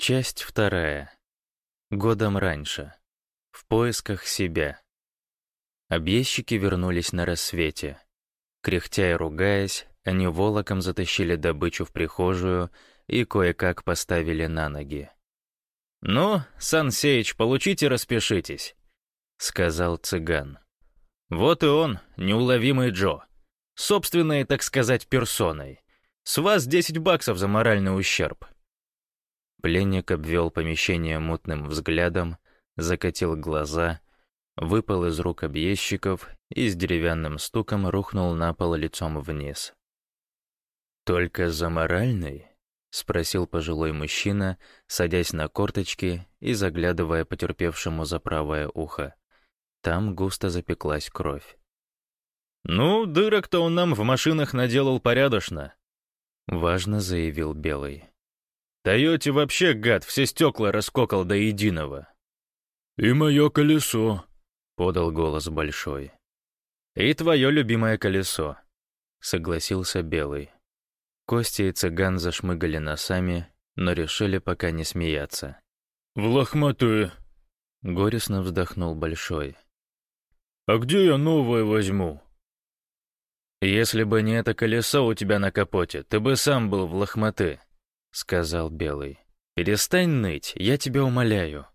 Часть вторая. Годом раньше. В поисках себя. Объездчики вернулись на рассвете. Кряхтя и ругаясь, они волоком затащили добычу в прихожую и кое-как поставили на ноги. «Ну, Сан Сеич, получите, распишитесь», — сказал цыган. «Вот и он, неуловимый Джо. Собственной, так сказать, персоной. С вас 10 баксов за моральный ущерб». Пленник обвел помещение мутным взглядом, закатил глаза, выпал из рук объездчиков и с деревянным стуком рухнул на пол лицом вниз. «Только за моральный?» — спросил пожилой мужчина, садясь на корточки и заглядывая потерпевшему за правое ухо. Там густо запеклась кровь. «Ну, дырок-то он нам в машинах наделал порядочно», — важно заявил Белый. «Тойоте вообще, гад, все стекла раскокал до единого». «И мое колесо», — подал голос Большой. «И твое любимое колесо», — согласился Белый. Костя и цыган зашмыгали носами, но решили пока не смеяться. «В лохматую», — горестно вздохнул Большой. «А где я новое возьму?» «Если бы не это колесо у тебя на капоте, ты бы сам был в лохматы», — сказал Белый. «Перестань ныть, я тебя умоляю».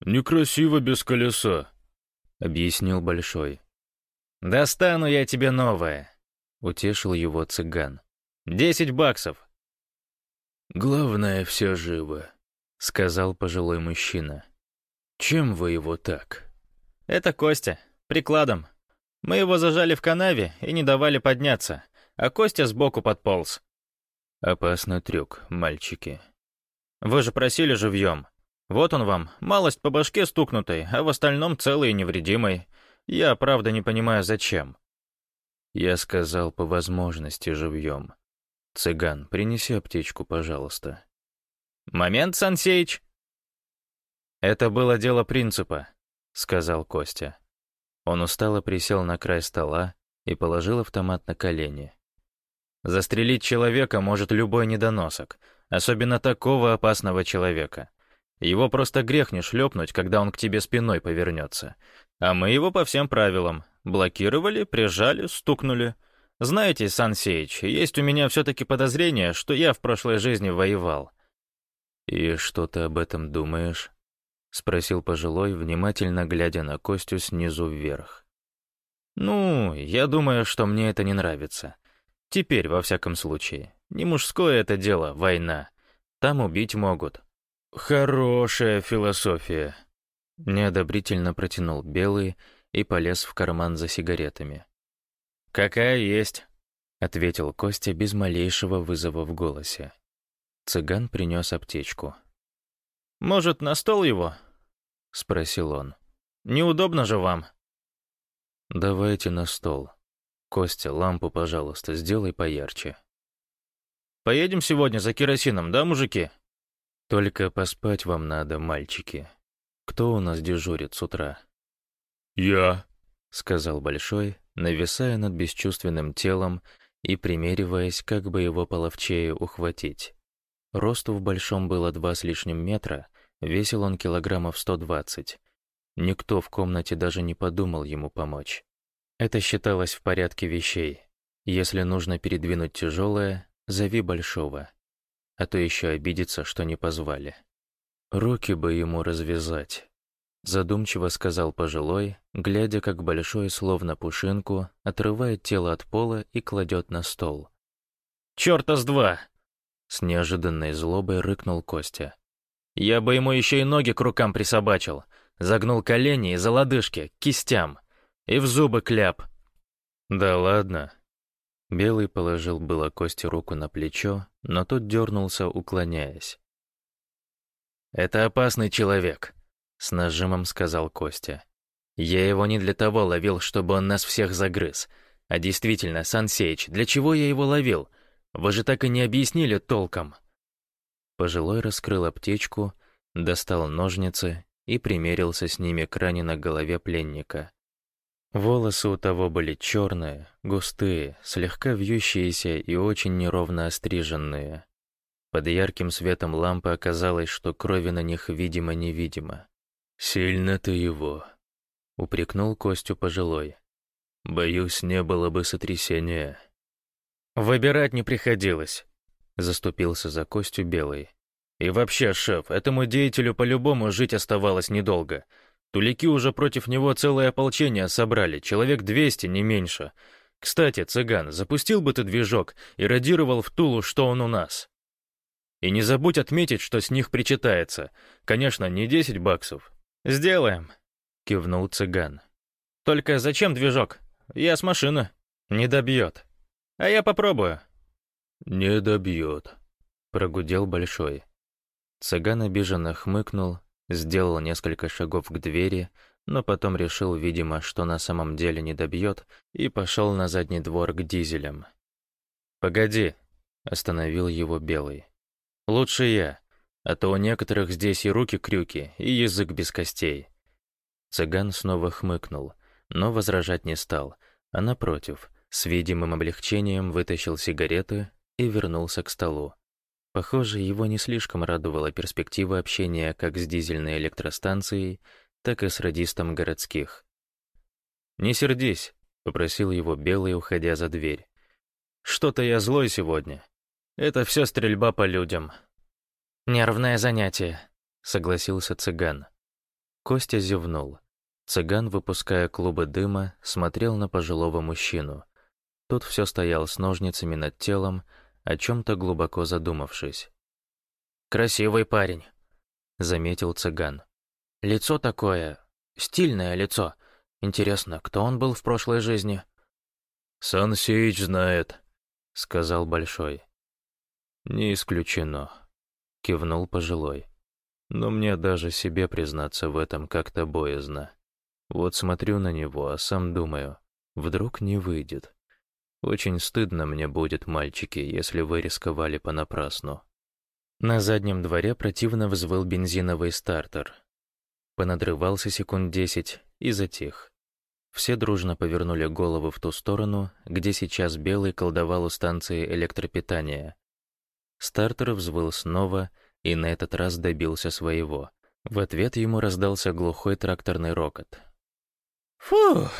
«Некрасиво без колеса», — объяснил Большой. «Достану я тебе новое», — утешил его цыган. Десять баксов». «Главное, все живо», — сказал пожилой мужчина. «Чем вы его так?» «Это Костя. Прикладом. Мы его зажали в канаве и не давали подняться, а Костя сбоку подполз». «Опасный трюк, мальчики». «Вы же просили живьем. Вот он вам, малость по башке стукнутой, а в остальном целый и невредимый. Я, правда, не понимаю, зачем». Я сказал по возможности живьем. «Цыган, принеси аптечку, пожалуйста». «Момент, Сансеич!» «Это было дело принципа», — сказал Костя. Он устало присел на край стола и положил автомат на колени. «Застрелить человека может любой недоносок, особенно такого опасного человека. Его просто грех не шлепнуть, когда он к тебе спиной повернется. А мы его по всем правилам. Блокировали, прижали, стукнули. Знаете, Сан Сейч, есть у меня все-таки подозрение, что я в прошлой жизни воевал». «И что ты об этом думаешь?» — спросил пожилой, внимательно глядя на Костю снизу вверх. «Ну, я думаю, что мне это не нравится. Теперь, во всяком случае. Не мужское это дело, война. Там убить могут». «Хорошая философия», — неодобрительно протянул Белый и полез в карман за сигаретами. «Какая есть», — ответил Костя без малейшего вызова в голосе. Цыган принес аптечку. «Может, на стол его?» — спросил он. «Неудобно же вам». «Давайте на стол. Костя, лампу, пожалуйста, сделай поярче». «Поедем сегодня за керосином, да, мужики?» «Только поспать вам надо, мальчики. Кто у нас дежурит с утра?» «Я», — сказал Большой, нависая над бесчувственным телом и примериваясь, как бы его половчее ухватить. Росту в большом было два с лишним метра, весил он килограммов 120. Никто в комнате даже не подумал ему помочь. Это считалось в порядке вещей. Если нужно передвинуть тяжелое, зови большого. А то еще обидится, что не позвали. Руки бы ему развязать, Задумчиво сказал пожилой, глядя, как большой, словно пушинку, отрывает тело от пола и кладет на стол. «Чёрта с два!» С неожиданной злобой рыкнул Костя. «Я бы ему еще и ноги к рукам присобачил, загнул колени и за лодыжки, к кистям, и в зубы кляп». «Да ладно». Белый положил было Косте руку на плечо, но тот дернулся, уклоняясь. «Это опасный человек», с нажимом сказал Костя. «Я его не для того ловил, чтобы он нас всех загрыз. А действительно, Сансеич, для чего я его ловил? Вы же так и не объяснили толком». Пожилой раскрыл аптечку, достал ножницы и примерился с ними к ране на голове пленника. Волосы у того были черные, густые, слегка вьющиеся и очень неровно остриженные. Под ярким светом лампы оказалось, что крови на них видимо-невидимо. «Сильно ты его», — упрекнул Костю пожилой. «Боюсь, не было бы сотрясения». «Выбирать не приходилось», — заступился за Костю Белый. «И вообще, шеф, этому деятелю по-любому жить оставалось недолго. Тулики уже против него целое ополчение собрали, человек двести, не меньше. Кстати, цыган, запустил бы ты движок и радировал в Тулу, что он у нас. И не забудь отметить, что с них причитается. Конечно, не десять баксов. Сделаем, кивнул цыган. Только зачем движок? Я с машины. Не добьет. А я попробую. Не добьет, прогудел Большой. Цыган обиженно хмыкнул, сделал несколько шагов к двери, но потом решил, видимо, что на самом деле не добьет, и пошел на задний двор к дизелям. «Погоди», — остановил его Белый. «Лучше я, а то у некоторых здесь и руки-крюки, и язык без костей». Цыган снова хмыкнул, но возражать не стал, а напротив, с видимым облегчением вытащил сигареты и вернулся к столу. Похоже, его не слишком радовала перспектива общения как с дизельной электростанцией, так и с радистом городских. «Не сердись», — попросил его Белый, уходя за дверь. «Что-то я злой сегодня. Это все стрельба по людям». «Нервное занятие», — согласился цыган. Костя зевнул. Цыган, выпуская клубы дыма, смотрел на пожилого мужчину. Тот все стоял с ножницами над телом, о чем-то глубоко задумавшись. «Красивый парень», — заметил цыган. Лицо такое... стильное лицо. Интересно, кто он был в прошлой жизни? «Сан Сеич знает», — сказал Большой. «Не исключено», — кивнул пожилой. «Но мне даже себе признаться в этом как-то боязно. Вот смотрю на него, а сам думаю, вдруг не выйдет. Очень стыдно мне будет, мальчики, если вы рисковали понапрасну». На заднем дворе противно взвыл бензиновый стартер — Понадрывался секунд десять и затих. Все дружно повернули головы в ту сторону, где сейчас Белый колдовал у станции электропитания. Стартер взвыл снова и на этот раз добился своего. В ответ ему раздался глухой тракторный рокот. «Фух!»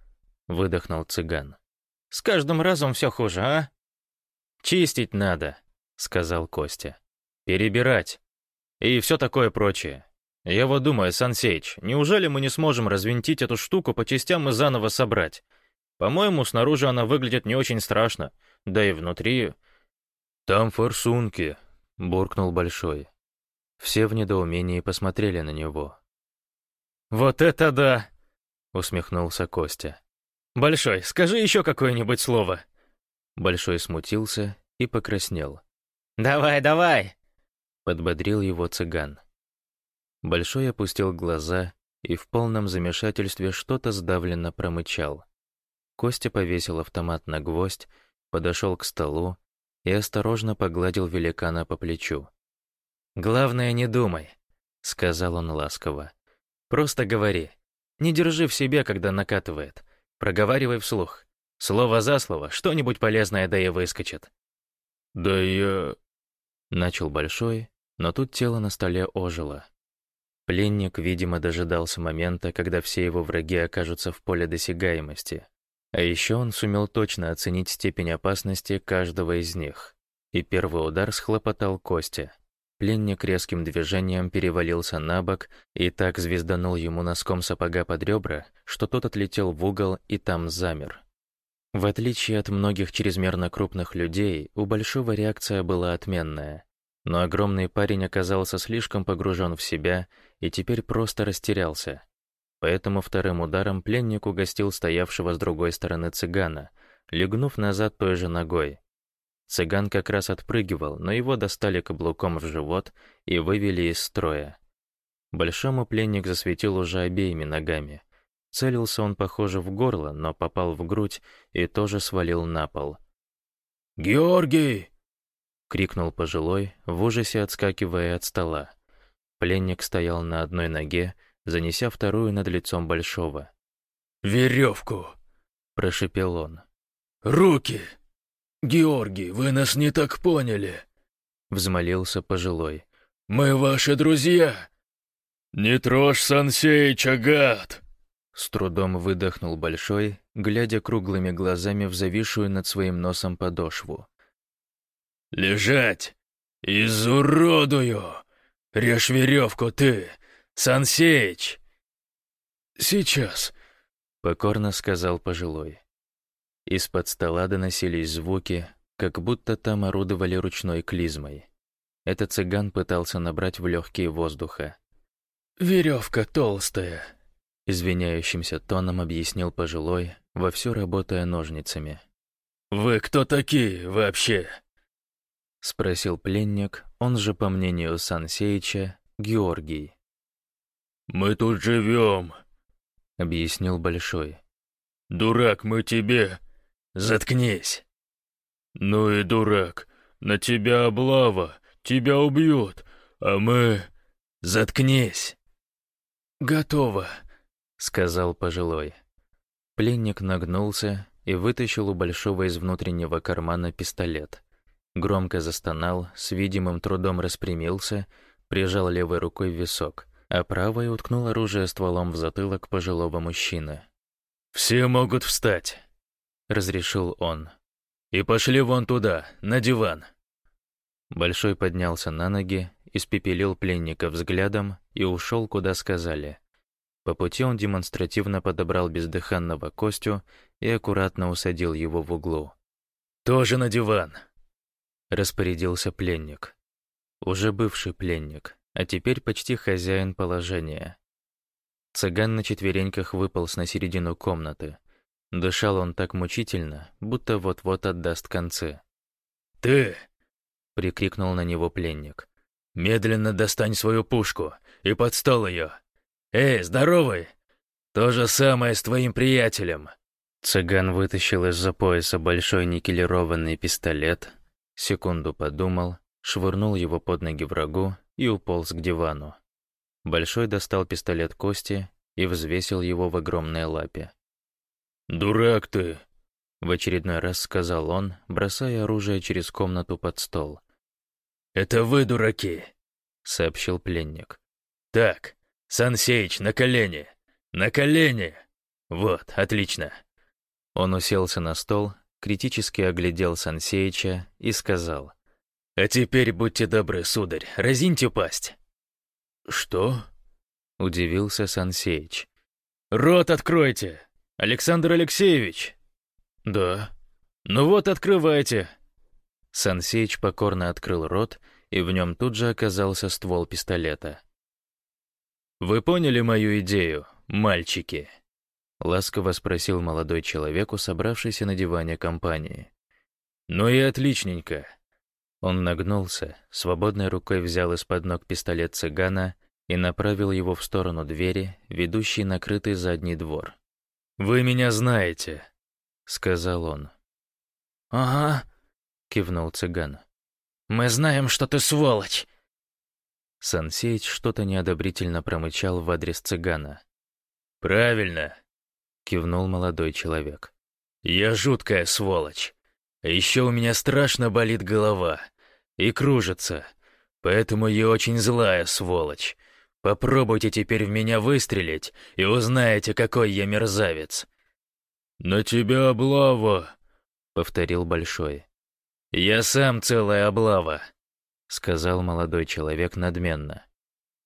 — выдохнул цыган. «С каждым разом все хуже, а?» «Чистить надо», — сказал Костя. «Перебирать. И все такое прочее. Я вот думаю, Сансейч, неужели мы не сможем развинтить эту штуку по частям и заново собрать? По-моему, снаружи она выглядит не очень страшно, да и внутри... «Там форсунки», — буркнул Большой. Все в недоумении посмотрели на него. «Вот это да!» — усмехнулся Костя. «Большой, скажи еще какое-нибудь слово». Большой смутился и покраснел. «Давай, давай!» — подбодрил его цыган. Большой опустил глаза и в полном замешательстве что-то сдавленно промычал. Костя повесил автомат на гвоздь, подошел к столу и осторожно погладил великана по плечу. «Главное, не думай», — сказал он ласково. «Просто говори. Не держи в себе, когда накатывает. Проговаривай вслух. Слово за слово, что-нибудь полезное да и выскочит». «Да я...» — начал Большой, но тут тело на столе ожило. Пленник, видимо, дожидался момента, когда все его враги окажутся в поле досягаемости. А еще он сумел точно оценить степень опасности каждого из них. И первый удар схлопотал Костя. Пленник резким движением перевалился на бок и так звезданул ему носком сапога под ребра, что тот отлетел в угол и там замер. В отличие от многих чрезмерно крупных людей, у Большого реакция была отменная. Но огромный парень оказался слишком погружен в себя и теперь просто растерялся. Поэтому вторым ударом пленник угостил стоявшего с другой стороны цыгана, легнув назад той же ногой. Цыган как раз отпрыгивал, но его достали каблуком в живот и вывели из строя. Большому пленник засветил уже обеими ногами. Целился он, похоже, в горло, но попал в грудь и тоже свалил на пол. «Георгий!» — крикнул пожилой, в ужасе отскакивая от стола. Пленник стоял на одной ноге, занеся вторую над лицом Большого. «Веревку!» — прошепел он. «Руки! Георгий, вы нас не так поняли. — взмолился пожилой. «Мы ваши друзья!» «Не трожь Сансеича, гад!» С трудом выдохнул Большой, глядя круглыми глазами в зависшую над своим носом подошву. «Лежать! Изуродую! Режь веревку ты, Сансеич!» «Сейчас!» — покорно сказал пожилой. Из-под стола доносились звуки, как будто там орудовали ручной клизмой. Этот цыган пытался набрать в легкие воздуха. «Веревка толстая», — извиняющимся тоном объяснил пожилой, вовсю работая ножницами. «Вы кто такие вообще?» — спросил пленник, он же, по мнению Сансеича, Георгий. «Мы тут живем», — объяснил Большой. «Дурак, мы тебе! Заткнись!» «Ну и дурак, на тебя облава, тебя убьют, а мы...» «Заткнись!» «Готово», — сказал пожилой. Пленник нагнулся и вытащил у Большого из внутреннего кармана пистолет. Громко застонал, с видимым трудом распрямился, прижал левой рукой в висок, а правой уткнул оружие стволом в затылок пожилого мужчины. «Все могут встать», — разрешил он. «И пошли вон туда, на диван». Большой поднялся на ноги, испепелил пленника взглядом и ушел, куда сказали. По пути он демонстративно подобрал бездыханного Костю и аккуратно усадил его в углу. «Тоже на диван!» — распорядился пленник. Уже бывший пленник, а теперь почти хозяин положения. Цыган на четвереньках выполз на середину комнаты. Дышал он так мучительно, будто вот-вот отдаст концы. «Ты!» — прикрикнул на него пленник. «Медленно достань свою пушку и подстал ее. Эй, здоровый! То же самое с твоим приятелем!» Цыган вытащил из-за пояса большой никелированный пистолет, секунду подумал, швырнул его под ноги врагу и уполз к дивану. Большой достал пистолет Кости и взвесил его в огромной лапе. «Дурак ты!» — в очередной раз сказал он, бросая оружие через комнату под стол. «Это вы дураки!» — сообщил пленник. «Так, Сансеич, на колени! На колени! Вот, отлично!» Он уселся на стол, критически оглядел Сансеича и сказал. «А теперь будьте добры, сударь, разиньте пасть!» «Что?» — удивился Сансеич. «Рот откройте!» «Александр Алексеевич!» «Да». «Ну вот, открывайте!» Сансеич покорно открыл рот, и в нем тут же оказался ствол пистолета. «Вы поняли мою идею, мальчики?» Ласково спросил молодой человек, собравшийся на диване компании. «Ну и отличненько!» Он нагнулся, свободной рукой взял из-под ног пистолет цыгана и направил его в сторону двери, ведущей на крытый задний двор. «Вы меня знаете», — сказал он. «Ага», — кивнул цыган. «Мы знаем, что ты сволочь». Сансеич что-то неодобрительно промычал в адрес цыгана. «Правильно», — кивнул молодой человек. «Я жуткая сволочь. Еще у меня страшно болит голова и кружится, поэтому я очень злая сволочь. Попробуйте теперь в меня выстрелить и узнаете, какой я мерзавец». «На тебя облава», — повторил Большой. «Я сам целая облава», — сказал молодой человек надменно.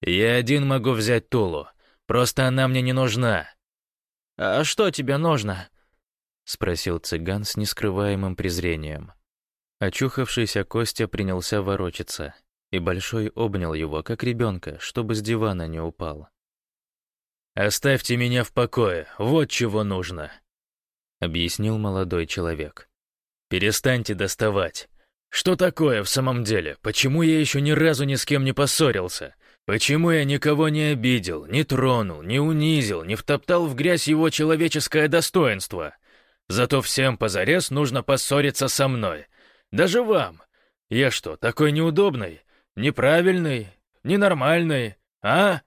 «Я один могу взять Тулу, просто она мне не нужна». «А что тебе нужно?» — спросил цыган с нескрываемым презрением. Очухавшийся Костя принялся ворочаться и Большой обнял его, как ребенка, чтобы с дивана не упал. «Оставьте меня в покое, вот чего нужно», — объяснил молодой человек. «Перестаньте доставать. Что такое в самом деле? Почему я еще ни разу ни с кем не поссорился? Почему я никого не обидел, не тронул, не унизил, не втоптал в грязь его человеческое достоинство? Зато всем позарез нужно поссориться со мной. Даже вам. Я что, такой неудобный? Неправильный? Ненормальный? А?»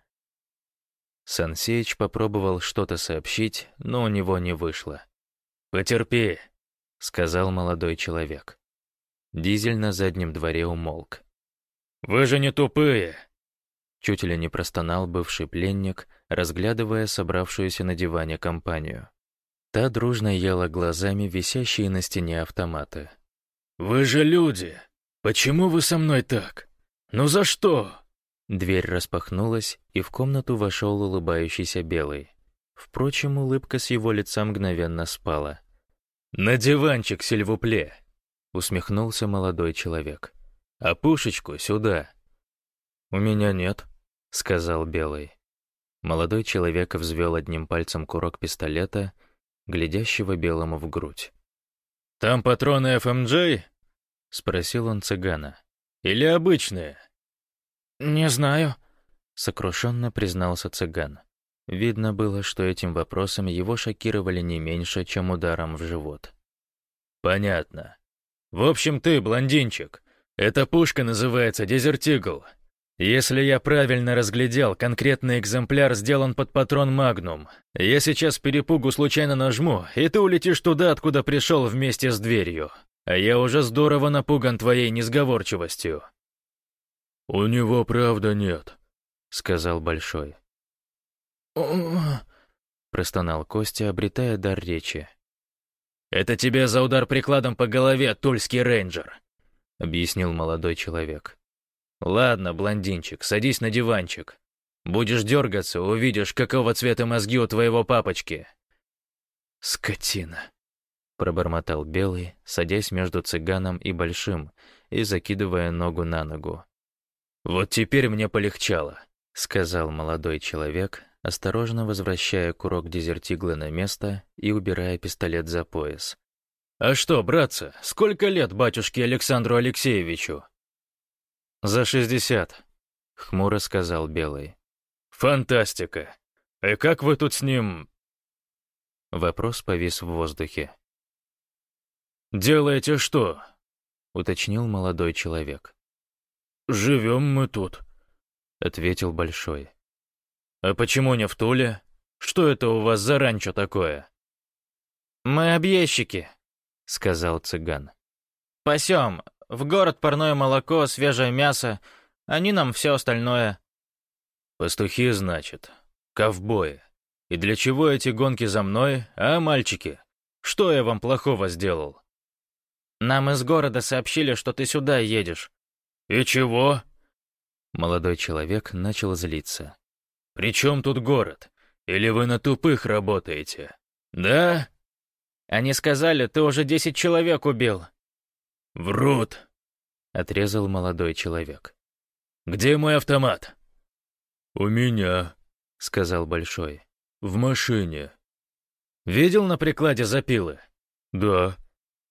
Сансеич попробовал что-то сообщить, но у него не вышло. «Потерпи», — сказал молодой человек. Дизель на заднем дворе умолк. Вы же не тупые!» Чуть ли не простонал бывший пленник, разглядывая собравшуюся на диване компанию. Та дружно ела глазами висящие на стене автоматы. «Вы же люди! Почему вы со мной так? Ну за что?» Дверь распахнулась, и в комнату вошел улыбающийся Белый. Впрочем, улыбка с его лица мгновенно спала. «На диванчик, сельвупле!» — усмехнулся молодой человек. «А пушечку сюда!» «У меня нет», — сказал Белый. Молодой человек взвел одним пальцем курок пистолета, глядящего Белому в грудь. «Там патроны ФМД?» — спросил он цыгана. «Или обычные?» «Не знаю», — сокрушенно признался цыган. Видно было, что этим вопросом его шокировали не меньше, чем ударом в живот. «Понятно. В общем, ты, блондинчик, эта пушка называется «Дезертигл». Если я правильно разглядел, конкретный экземпляр сделан под патрон «Магнум». Я сейчас перепугу случайно нажму, и ты улетишь туда, откуда пришел вместе с дверью. А я уже здорово напуган твоей несговорчивостью». «У него правда нет», — сказал Большой. простонал Костя, обретая дар речи. «Это тебе за удар прикладом по голове, тульский рейнджер», — объяснил молодой человек. «Ладно, блондинчик, садись на диванчик. Будешь дергаться, увидишь, какого цвета мозги у твоего папочки». «Скотина», — пробормотал Белый, садясь между цыганом и Большим и закидывая ногу на ногу. «Вот теперь мне полегчало», — сказал молодой человек, осторожно возвращая курок дезертигла на место и убирая пистолет за пояс. «А что, братцы, сколько лет батюшке Александру Алексеевичу?» «За шестьдесят», — хмуро сказал Белый. «Фантастика! И как вы тут с ним...» Вопрос повис в воздухе. «Делаете что?» — уточнил молодой человек. «Живем мы тут», — ответил Большой. «А почему не в Туле? Что это у вас за ранчо такое?» «Мы объездчики», — сказал цыган. «Пасем, в город парное молоко, свежее мясо, они нам все остальное». «Пастухи, значит. Ковбои. И для чего эти гонки за мной, а, мальчики? Что я вам плохого сделал?» «Нам из города сообщили, что ты сюда едешь». «И чего?» Молодой человек начал злиться. «При чем тут город? Или вы на тупых работаете? Да?» «Они сказали, ты уже десять человек убил». «Врут!» — отрезал молодой человек. «Где мой автомат?» «У меня», — сказал Большой. «В машине». «Видел на прикладе запилы?» «Да».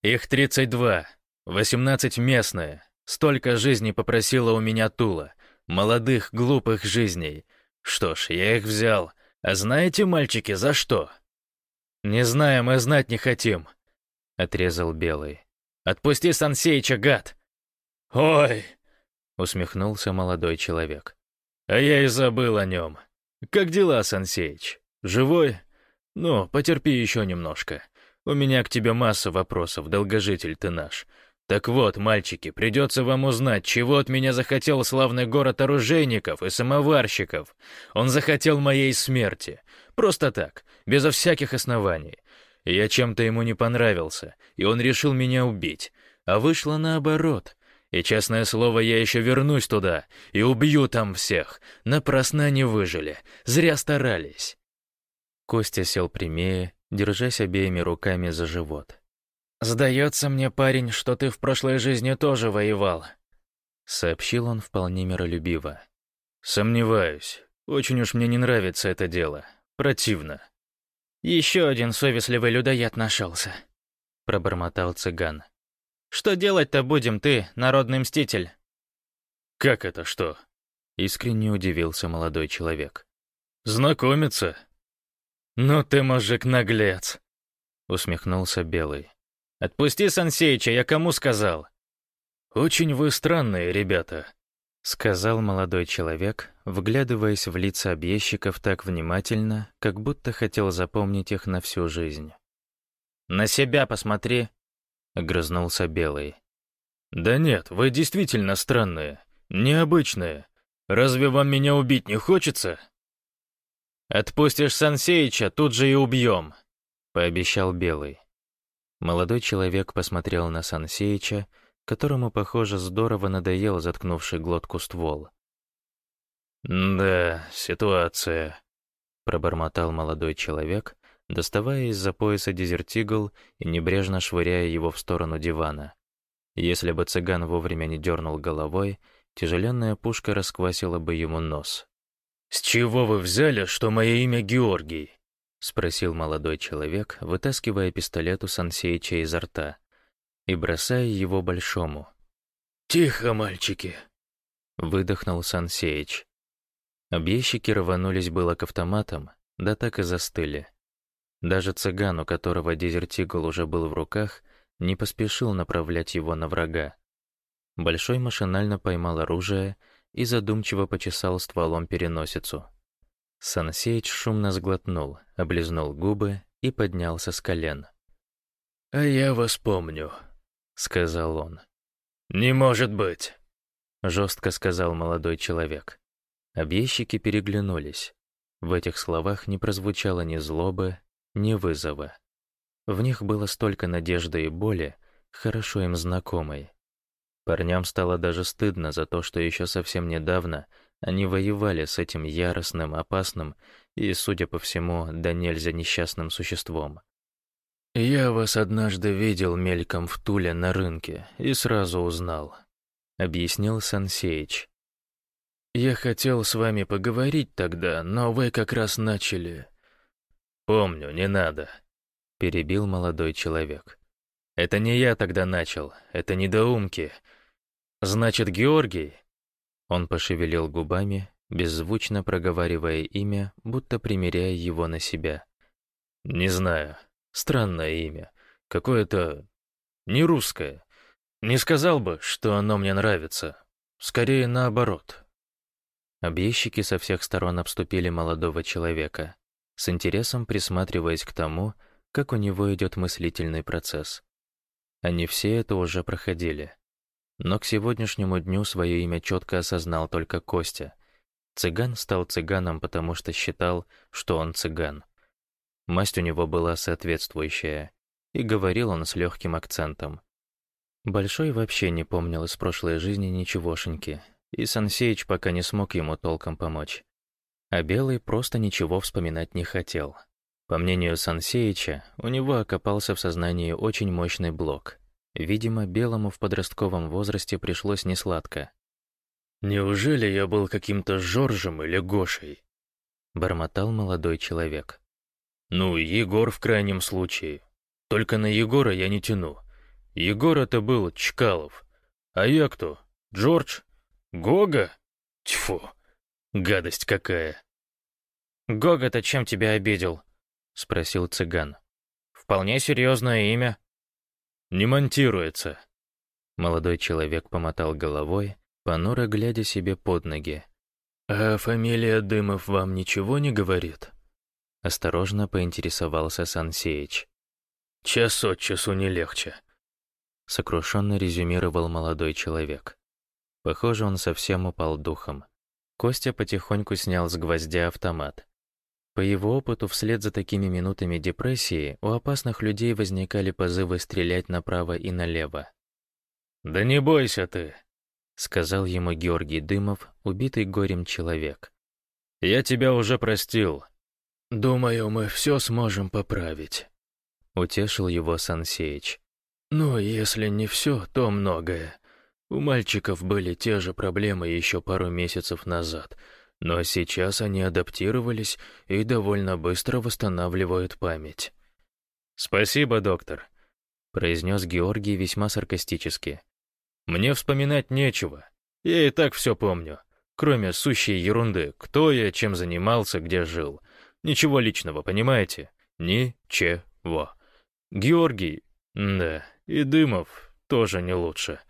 «Их тридцать два, восемнадцать местные. Столько жизней попросила у меня Тула. Молодых, глупых жизней. Что ж, я их взял. А знаете, мальчики, за что?» «Не знаем и знать не хотим», — отрезал Белый. Отпусти Сансеича, гад!» «Ой!» — усмехнулся молодой человек. «А я и забыл о нем. Как дела, Сансеич? Живой? Ну, потерпи еще немножко. У меня к тебе масса вопросов, долгожитель ты наш. Так вот, мальчики, придется вам узнать, чего от меня захотел славный город оружейников и самоварщиков. Он захотел моей смерти. Просто так, безо всяких оснований. Я чем-то ему не понравился, и он решил меня убить. А вышло наоборот. И, честное слово, я еще вернусь туда и убью там всех. Напрасно не выжили. Зря старались. Костя сел прямее, держась обеими руками за живот. «Сдается мне, парень, что ты в прошлой жизни тоже воевал», — сообщил он вполне миролюбиво. «Сомневаюсь. Очень уж мне не нравится это дело. Противно. «Еще один совестливый людоед нашелся», — пробормотал цыган. «Что делать-то будем ты, народный мститель?» «Как это что?» — искренне удивился молодой человек. «Знакомиться?» «Ну ты, мужик-наглец!» — усмехнулся Белый. «Отпусти Сансеича, я кому сказал?» «Очень вы странные ребята», — сказал молодой человек, вглядываясь в лица объездчиков так внимательно, как будто хотел запомнить их на всю жизнь. «На себя посмотри», — огрызнулся Белый. «Да нет, вы действительно странные. необычное. Разве вам меня убить не хочется?» «Отпустишь Сансеича, тут же и убьем», — пообещал Белый. Молодой человек посмотрел на Сансеича, которому, похоже, здорово надоел заткнувший глотку ствол. «Да, ситуация», — пробормотал молодой человек, доставая из-за пояса дезертигл и небрежно швыряя его в сторону дивана. Если бы цыган вовремя не дернул головой, тяжеленная пушка расквасила бы ему нос. «С чего вы взяли, что мое имя Георгий?» — спросил молодой человек, вытаскивая пистолет у Сансеича изо рта и бросая его большому. «Тихо, мальчики!» — выдохнул Сансеич. Объездчики рванулись было к автоматам, да так и застыли. Даже цыган, у которого дезертигл уже был в руках, не поспешил направлять его на врага. Большой машинально поймал оружие и задумчиво почесал стволом переносицу. Сансейч шумно сглотнул, облизнул губы и поднялся с колен. «А я вас помню», — сказал он. «Не может быть», — жестко сказал молодой человек. Объездчики переглянулись. В этих словах не прозвучало ни злобы, ни вызова. В них было столько надежды и боли, хорошо им знакомой. Парням стало даже стыдно за то, что еще совсем недавно они воевали с этим яростным, опасным и, судя по всему, да нельзя несчастным существом. «Я вас однажды видел мельком в Туле на рынке и сразу узнал», — объяснил Сансеич. Я хотел с вами поговорить тогда, но вы как раз начали. Помню, не надо, перебил молодой человек. Это не я тогда начал, это недоумки. Значит, Георгий? Он пошевелил губами, беззвучно проговаривая имя, будто примеряя его на себя. Не знаю, странное имя, какое-то не русское. Не сказал бы, что оно мне нравится. Скорее наоборот. Объездчики со всех сторон обступили молодого человека, с интересом присматриваясь к тому, как у него идет мыслительный процесс. Они все это уже проходили. Но к сегодняшнему дню свое имя четко осознал только Костя. Цыган стал цыганом, потому что считал, что он цыган. Масть у него была соответствующая, и говорил он с легким акцентом. Большой вообще не помнил из прошлой жизни ничегошеньки, и Сансеич пока не смог ему толком помочь. А Белый просто ничего вспоминать не хотел. По мнению Сансеича, у него окопался в сознании очень мощный блок. Видимо, Белому в подростковом возрасте пришлось несладко. «Неужели я был каким-то Жоржем или Гошей?» — бормотал молодой человек. «Ну, Егор в крайнем случае. Только на Егора я не тяну. Егор это был Чкалов. А я кто? Джордж? Гога? Тьфу, гадость какая. Гога-то чем тебя обидел? Спросил цыган. Вполне серьезное имя. Не монтируется. Молодой человек помотал головой, понуро глядя себе под ноги. «А фамилия Дымов вам ничего не говорит?» Осторожно поинтересовался Сансеич. «Час от часу не легче», — сокрушенно резюмировал молодой человек. Похоже, он совсем упал духом. Костя потихоньку снял с гвоздя автомат. По его опыту, вслед за такими минутами депрессии у опасных людей возникали позывы стрелять направо и налево. «Да не бойся ты», — сказал ему Георгий Дымов, убитый горем человек. «Я тебя уже простил. Думаю, мы все сможем поправить», — утешил его Сансеич. «Ну, если не все, то многое. У мальчиков были те же проблемы еще пару месяцев назад, но сейчас они адаптировались и довольно быстро восстанавливают память. «Спасибо, доктор», — произнес Георгий весьма саркастически. «Мне вспоминать нечего. Я и так все помню. Кроме сущей ерунды, кто я, чем занимался, где жил. Ничего личного, понимаете? Ничего. Георгий, да, и Дымов тоже не лучше.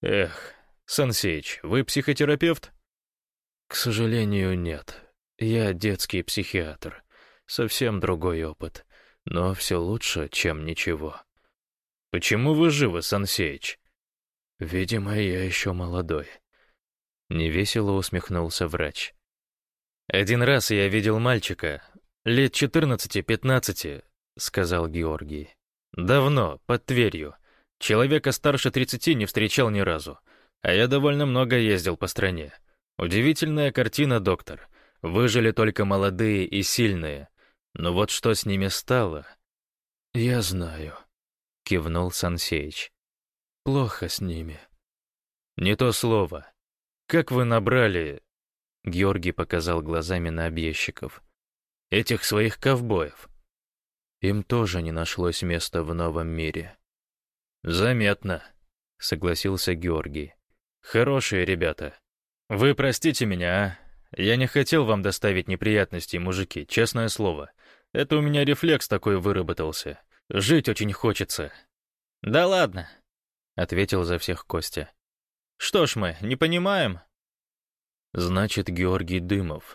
Эх, Сансеич, вы психотерапевт? К сожалению, нет. Я детский психиатр. Совсем другой опыт. Но все лучше, чем ничего. Почему вы живы, Сансеич? Видимо, я еще молодой. Невесело усмехнулся врач. «Один раз я видел мальчика, лет 14-15, — сказал Георгий. «Давно, под Тверью. Человека старше 30 не встречал ни разу. А я довольно много ездил по стране. Удивительная картина, доктор. Выжили только молодые и сильные. Но вот что с ними стало...» «Я знаю», — кивнул Сансеич. «Плохо с ними». «Не то слово. Как вы набрали...» Георгий показал глазами на объездчиков. «Этих своих ковбоев». Им тоже не нашлось места в новом мире. «Заметно», — согласился Георгий. «Хорошие ребята. Вы простите меня, а? Я не хотел вам доставить неприятностей, мужики, честное слово. Это у меня рефлекс такой выработался. Жить очень хочется». «Да ладно», — ответил за всех Костя. «Что ж мы, не понимаем?» «Значит, Георгий Дымов».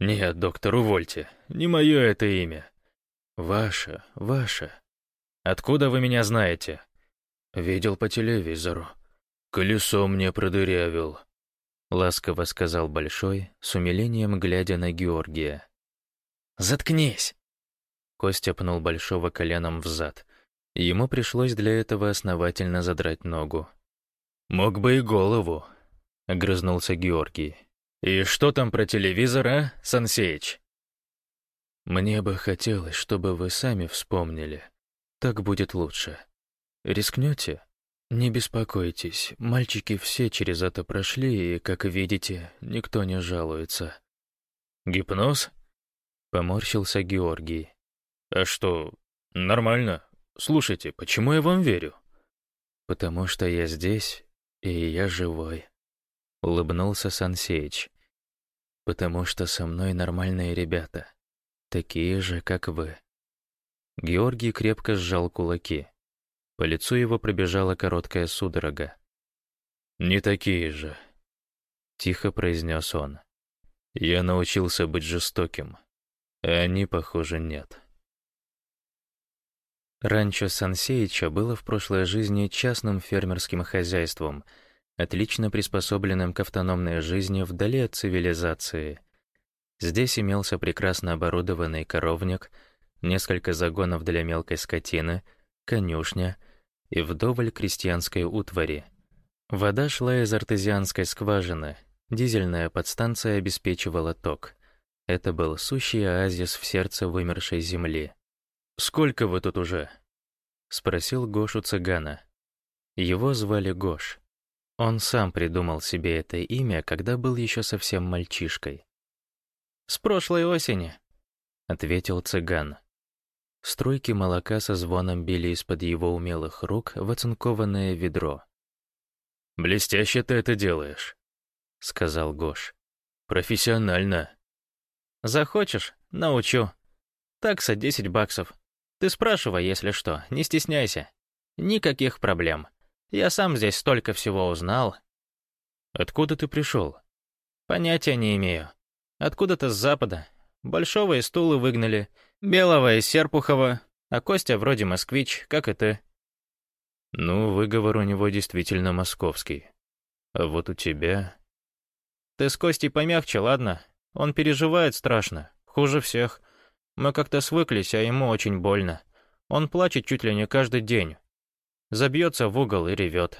«Нет, доктор, увольте. Не мое это имя». «Ваше, ваше». «Откуда вы меня знаете?» «Видел по телевизору. Колесо мне продырявил», — ласково сказал Большой, с умилением глядя на Георгия. «Заткнись!» Костя пнул Большого коленом в зад. Ему пришлось для этого основательно задрать ногу. «Мог бы и голову», — огрызнулся Георгий. «И что там про телевизор, а, Сансеич?» «Мне бы хотелось, чтобы вы сами вспомнили. Так будет лучше. Рискнете? Не беспокойтесь, мальчики все через это прошли, и, как видите, никто не жалуется». «Гипноз?» — поморщился Георгий. «А что, нормально? Слушайте, почему я вам верю?» «Потому что я здесь, и я живой», — улыбнулся Сансеич. «Потому что со мной нормальные ребята, такие же, как вы». Георгий крепко сжал кулаки. По лицу его пробежала короткая судорога. «Не такие же», — тихо произнес он. «Я научился быть жестоким, а они, похоже, нет». Ранчо Сансеича было в прошлой жизни частным фермерским хозяйством, отлично приспособленным к автономной жизни вдали от цивилизации. Здесь имелся прекрасно оборудованный коровник, несколько загонов для мелкой скотины, конюшня и вдоволь крестьянской утвари. Вода шла из артезианской скважины, дизельная подстанция обеспечивала ток. Это был сущий оазис в сердце вымершей земли. «Сколько вы тут уже?» — спросил Гошу цыгана. Его звали Гош. Он сам придумал себе это имя, когда был еще совсем мальчишкой. «С прошлой осени», — ответил цыган. Струйки молока со звоном били из-под его умелых рук в оцинкованное ведро. «Блестяще ты это делаешь», — сказал Гош. «Профессионально». «Захочешь? Научу. Такса 10 баксов. Ты спрашивай, если что, не стесняйся. Никаких проблем. Я сам здесь столько всего узнал. Откуда ты пришел? Понятия не имею. Откуда-то с запада. Большого из Тулы выгнали, Белого из Серпухова, а Костя вроде москвич, как и ты. Ну, выговор у него действительно московский. А вот у тебя... Ты с Костей помягче, ладно? Он переживает страшно, хуже всех. Мы как-то свыклись, а ему очень больно. Он плачет чуть ли не каждый день. Забьется в угол и ревет.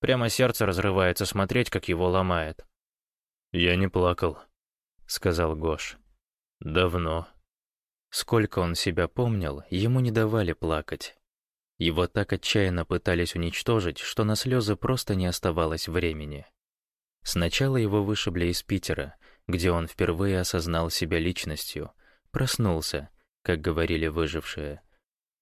Прямо сердце разрывается смотреть, как его ломает. «Я не плакал», — сказал Гош. «Давно». Сколько он себя помнил, ему не давали плакать. Его так отчаянно пытались уничтожить, что на слезы просто не оставалось времени. Сначала его вышибли из Питера, где он впервые осознал себя личностью — Проснулся, как говорили выжившие.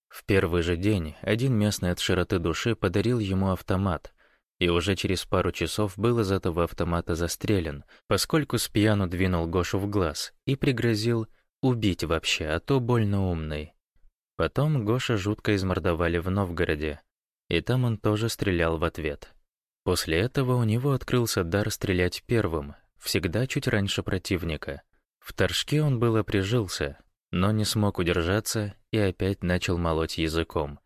В первый же день один местный от широты души подарил ему автомат, и уже через пару часов был из этого автомата застрелен, поскольку с пьяну двинул Гошу в глаз и пригрозил убить вообще, а то больно умный. Потом Гоша жутко измордовали в Новгороде, и там он тоже стрелял в ответ. После этого у него открылся дар стрелять первым, всегда чуть раньше противника — в торжке он было прижился, но не смог удержаться и опять начал молоть языком.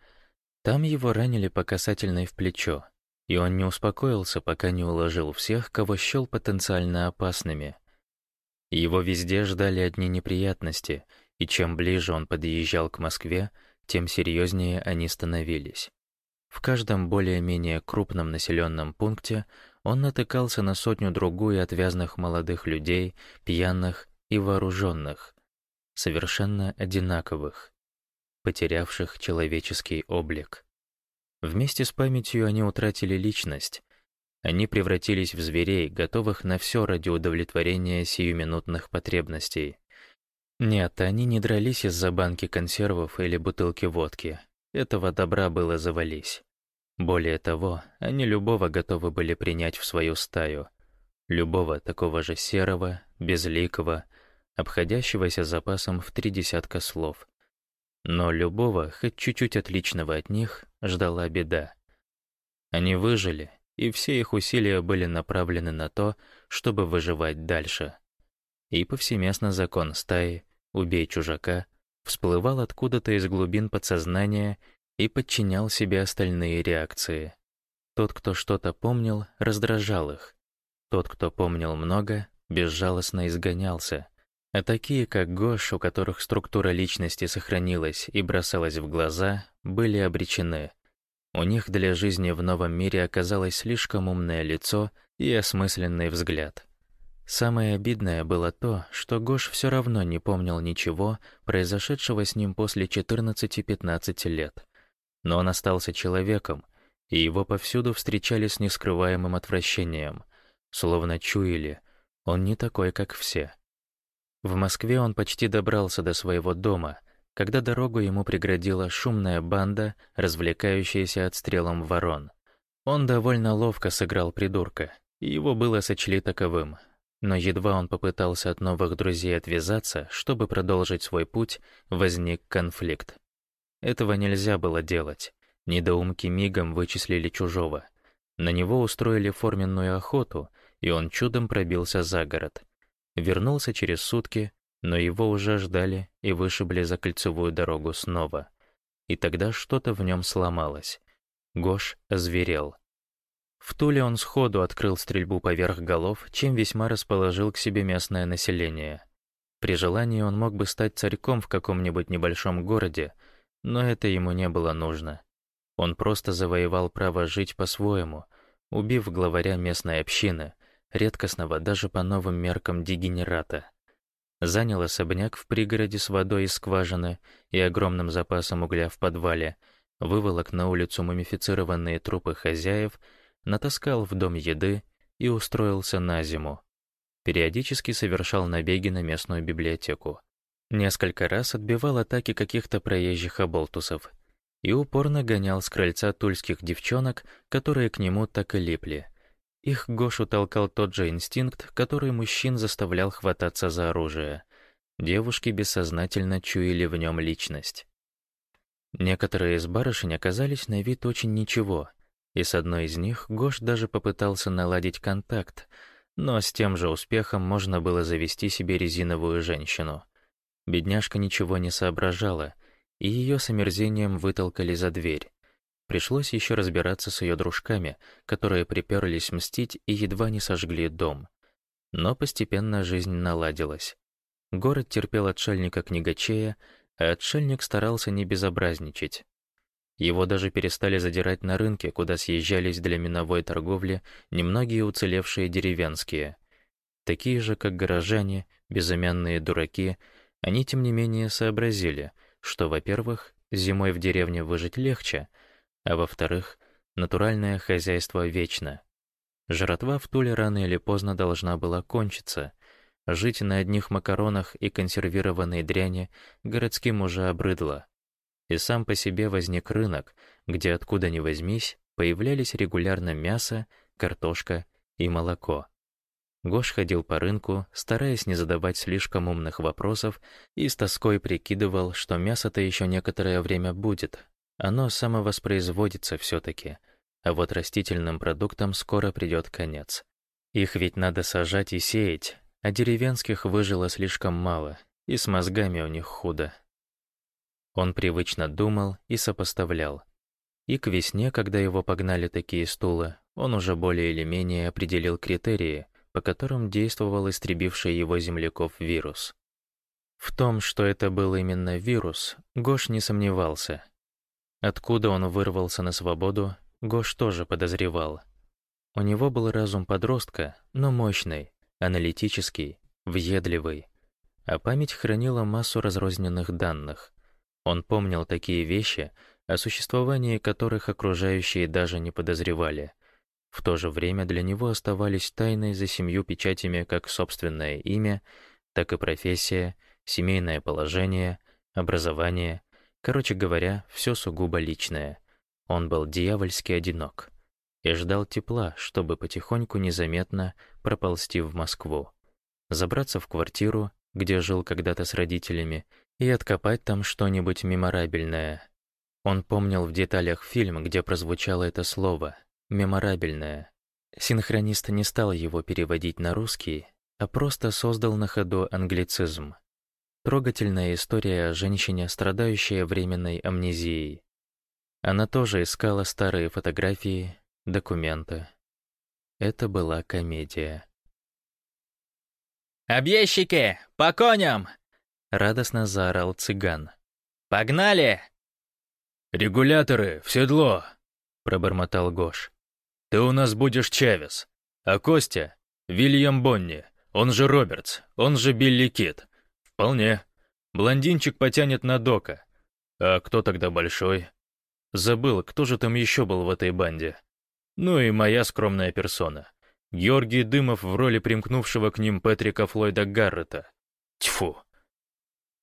Там его ранили по касательной в плечо. И он не успокоился, пока не уложил всех, кого счел потенциально опасными. Его везде ждали одни неприятности, и чем ближе он подъезжал к Москве, тем серьезнее они становились. В каждом более-менее крупном населенном пункте он натыкался на сотню-другую отвязных молодых людей, пьяных и вооруженных, совершенно одинаковых, потерявших человеческий облик. Вместе с памятью они утратили личность. Они превратились в зверей, готовых на все ради удовлетворения сиюминутных потребностей. Нет, они не дрались из-за банки консервов или бутылки водки. Этого добра было завались. Более того, они любого готовы были принять в свою стаю. Любого такого же серого, безликого, обходящегося запасом в три десятка слов. Но любого, хоть чуть-чуть отличного от них, ждала беда. Они выжили, и все их усилия были направлены на то, чтобы выживать дальше. И повсеместно закон стаи «убей чужака» всплывал откуда-то из глубин подсознания и подчинял себе остальные реакции. Тот, кто что-то помнил, раздражал их. Тот, кто помнил много, безжалостно изгонялся. А такие, как Гош, у которых структура личности сохранилась и бросалась в глаза, были обречены. У них для жизни в новом мире оказалось слишком умное лицо и осмысленный взгляд. Самое обидное было то, что Гош все равно не помнил ничего, произошедшего с ним после 14-15 лет. Но он остался человеком, и его повсюду встречали с нескрываемым отвращением, словно чуяли, он не такой, как все. В Москве он почти добрался до своего дома, когда дорогу ему преградила шумная банда, развлекающаяся отстрелом ворон. Он довольно ловко сыграл придурка, и его было сочли таковым. Но едва он попытался от новых друзей отвязаться, чтобы продолжить свой путь, возник конфликт. Этого нельзя было делать. Недоумки мигом вычислили чужого. На него устроили форменную охоту, и он чудом пробился за город. Вернулся через сутки, но его уже ждали и вышибли за кольцевую дорогу снова. И тогда что-то в нем сломалось. Гош озверел. В Туле он сходу открыл стрельбу поверх голов, чем весьма расположил к себе местное население. При желании он мог бы стать царьком в каком-нибудь небольшом городе, но это ему не было нужно. Он просто завоевал право жить по-своему, убив главаря местной общины, редкостного даже по новым меркам дегенерата. Занял особняк в пригороде с водой из скважины и огромным запасом угля в подвале, выволок на улицу мумифицированные трупы хозяев, натаскал в дом еды и устроился на зиму. Периодически совершал набеги на местную библиотеку. Несколько раз отбивал атаки каких-то проезжих оболтусов и упорно гонял с крыльца тульских девчонок, которые к нему так и липли — их Гошу толкал тот же инстинкт, который мужчин заставлял хвататься за оружие. Девушки бессознательно чуяли в нем личность. Некоторые из барышень оказались на вид очень ничего, и с одной из них Гош даже попытался наладить контакт, но с тем же успехом можно было завести себе резиновую женщину. Бедняжка ничего не соображала, и ее с омерзением вытолкали за дверь. Пришлось еще разбираться с ее дружками, которые приперлись мстить и едва не сожгли дом. Но постепенно жизнь наладилась. Город терпел отшельника-книгачея, а отшельник старался не безобразничать. Его даже перестали задирать на рынке, куда съезжались для миновой торговли немногие уцелевшие деревенские. Такие же, как горожане, безымянные дураки, они, тем не менее, сообразили, что, во-первых, зимой в деревне выжить легче — а во-вторых, натуральное хозяйство вечно. Жратва в Туле рано или поздно должна была кончиться. Жить на одних макаронах и консервированной дряни городским уже обрыдло. И сам по себе возник рынок, где откуда ни возьмись, появлялись регулярно мясо, картошка и молоко. Гош ходил по рынку, стараясь не задавать слишком умных вопросов, и с тоской прикидывал, что мясо-то еще некоторое время будет, оно самовоспроизводится все-таки, а вот растительным продуктам скоро придет конец. Их ведь надо сажать и сеять, а деревенских выжило слишком мало, и с мозгами у них худо. Он привычно думал и сопоставлял. И к весне, когда его погнали такие стулы, он уже более или менее определил критерии, по которым действовал истребивший его земляков вирус. В том, что это был именно вирус, Гош не сомневался. Откуда он вырвался на свободу, Гош тоже подозревал. У него был разум подростка, но мощный, аналитический, въедливый, а память хранила массу разрозненных данных. Он помнил такие вещи, о существовании которых окружающие даже не подозревали. В то же время для него оставались тайной за семью печатями как собственное имя, так и профессия, семейное положение, образование, короче говоря, все сугубо личное. Он был дьявольски одинок и ждал тепла, чтобы потихоньку незаметно проползти в Москву, забраться в квартиру, где жил когда-то с родителями, и откопать там что-нибудь меморабельное. Он помнил в деталях фильм, где прозвучало это слово «меморабельное». Синхронист не стал его переводить на русский, а просто создал на ходу англицизм. Трогательная история о женщине, страдающей временной амнезией. Она тоже искала старые фотографии, документы. Это была комедия. «Объездчики, по коням!» — радостно заорал цыган. «Погнали!» «Регуляторы, в седло!» — пробормотал Гош. «Ты у нас будешь Чавес, а Костя — Вильям Бонни, он же Робертс, он же Билли Кит. Вполне. Блондинчик потянет на Дока. А кто тогда большой? Забыл, кто же там еще был в этой банде. Ну и моя скромная персона. Георгий Дымов в роли примкнувшего к ним Петрика Флойда Гаррета. Тьфу.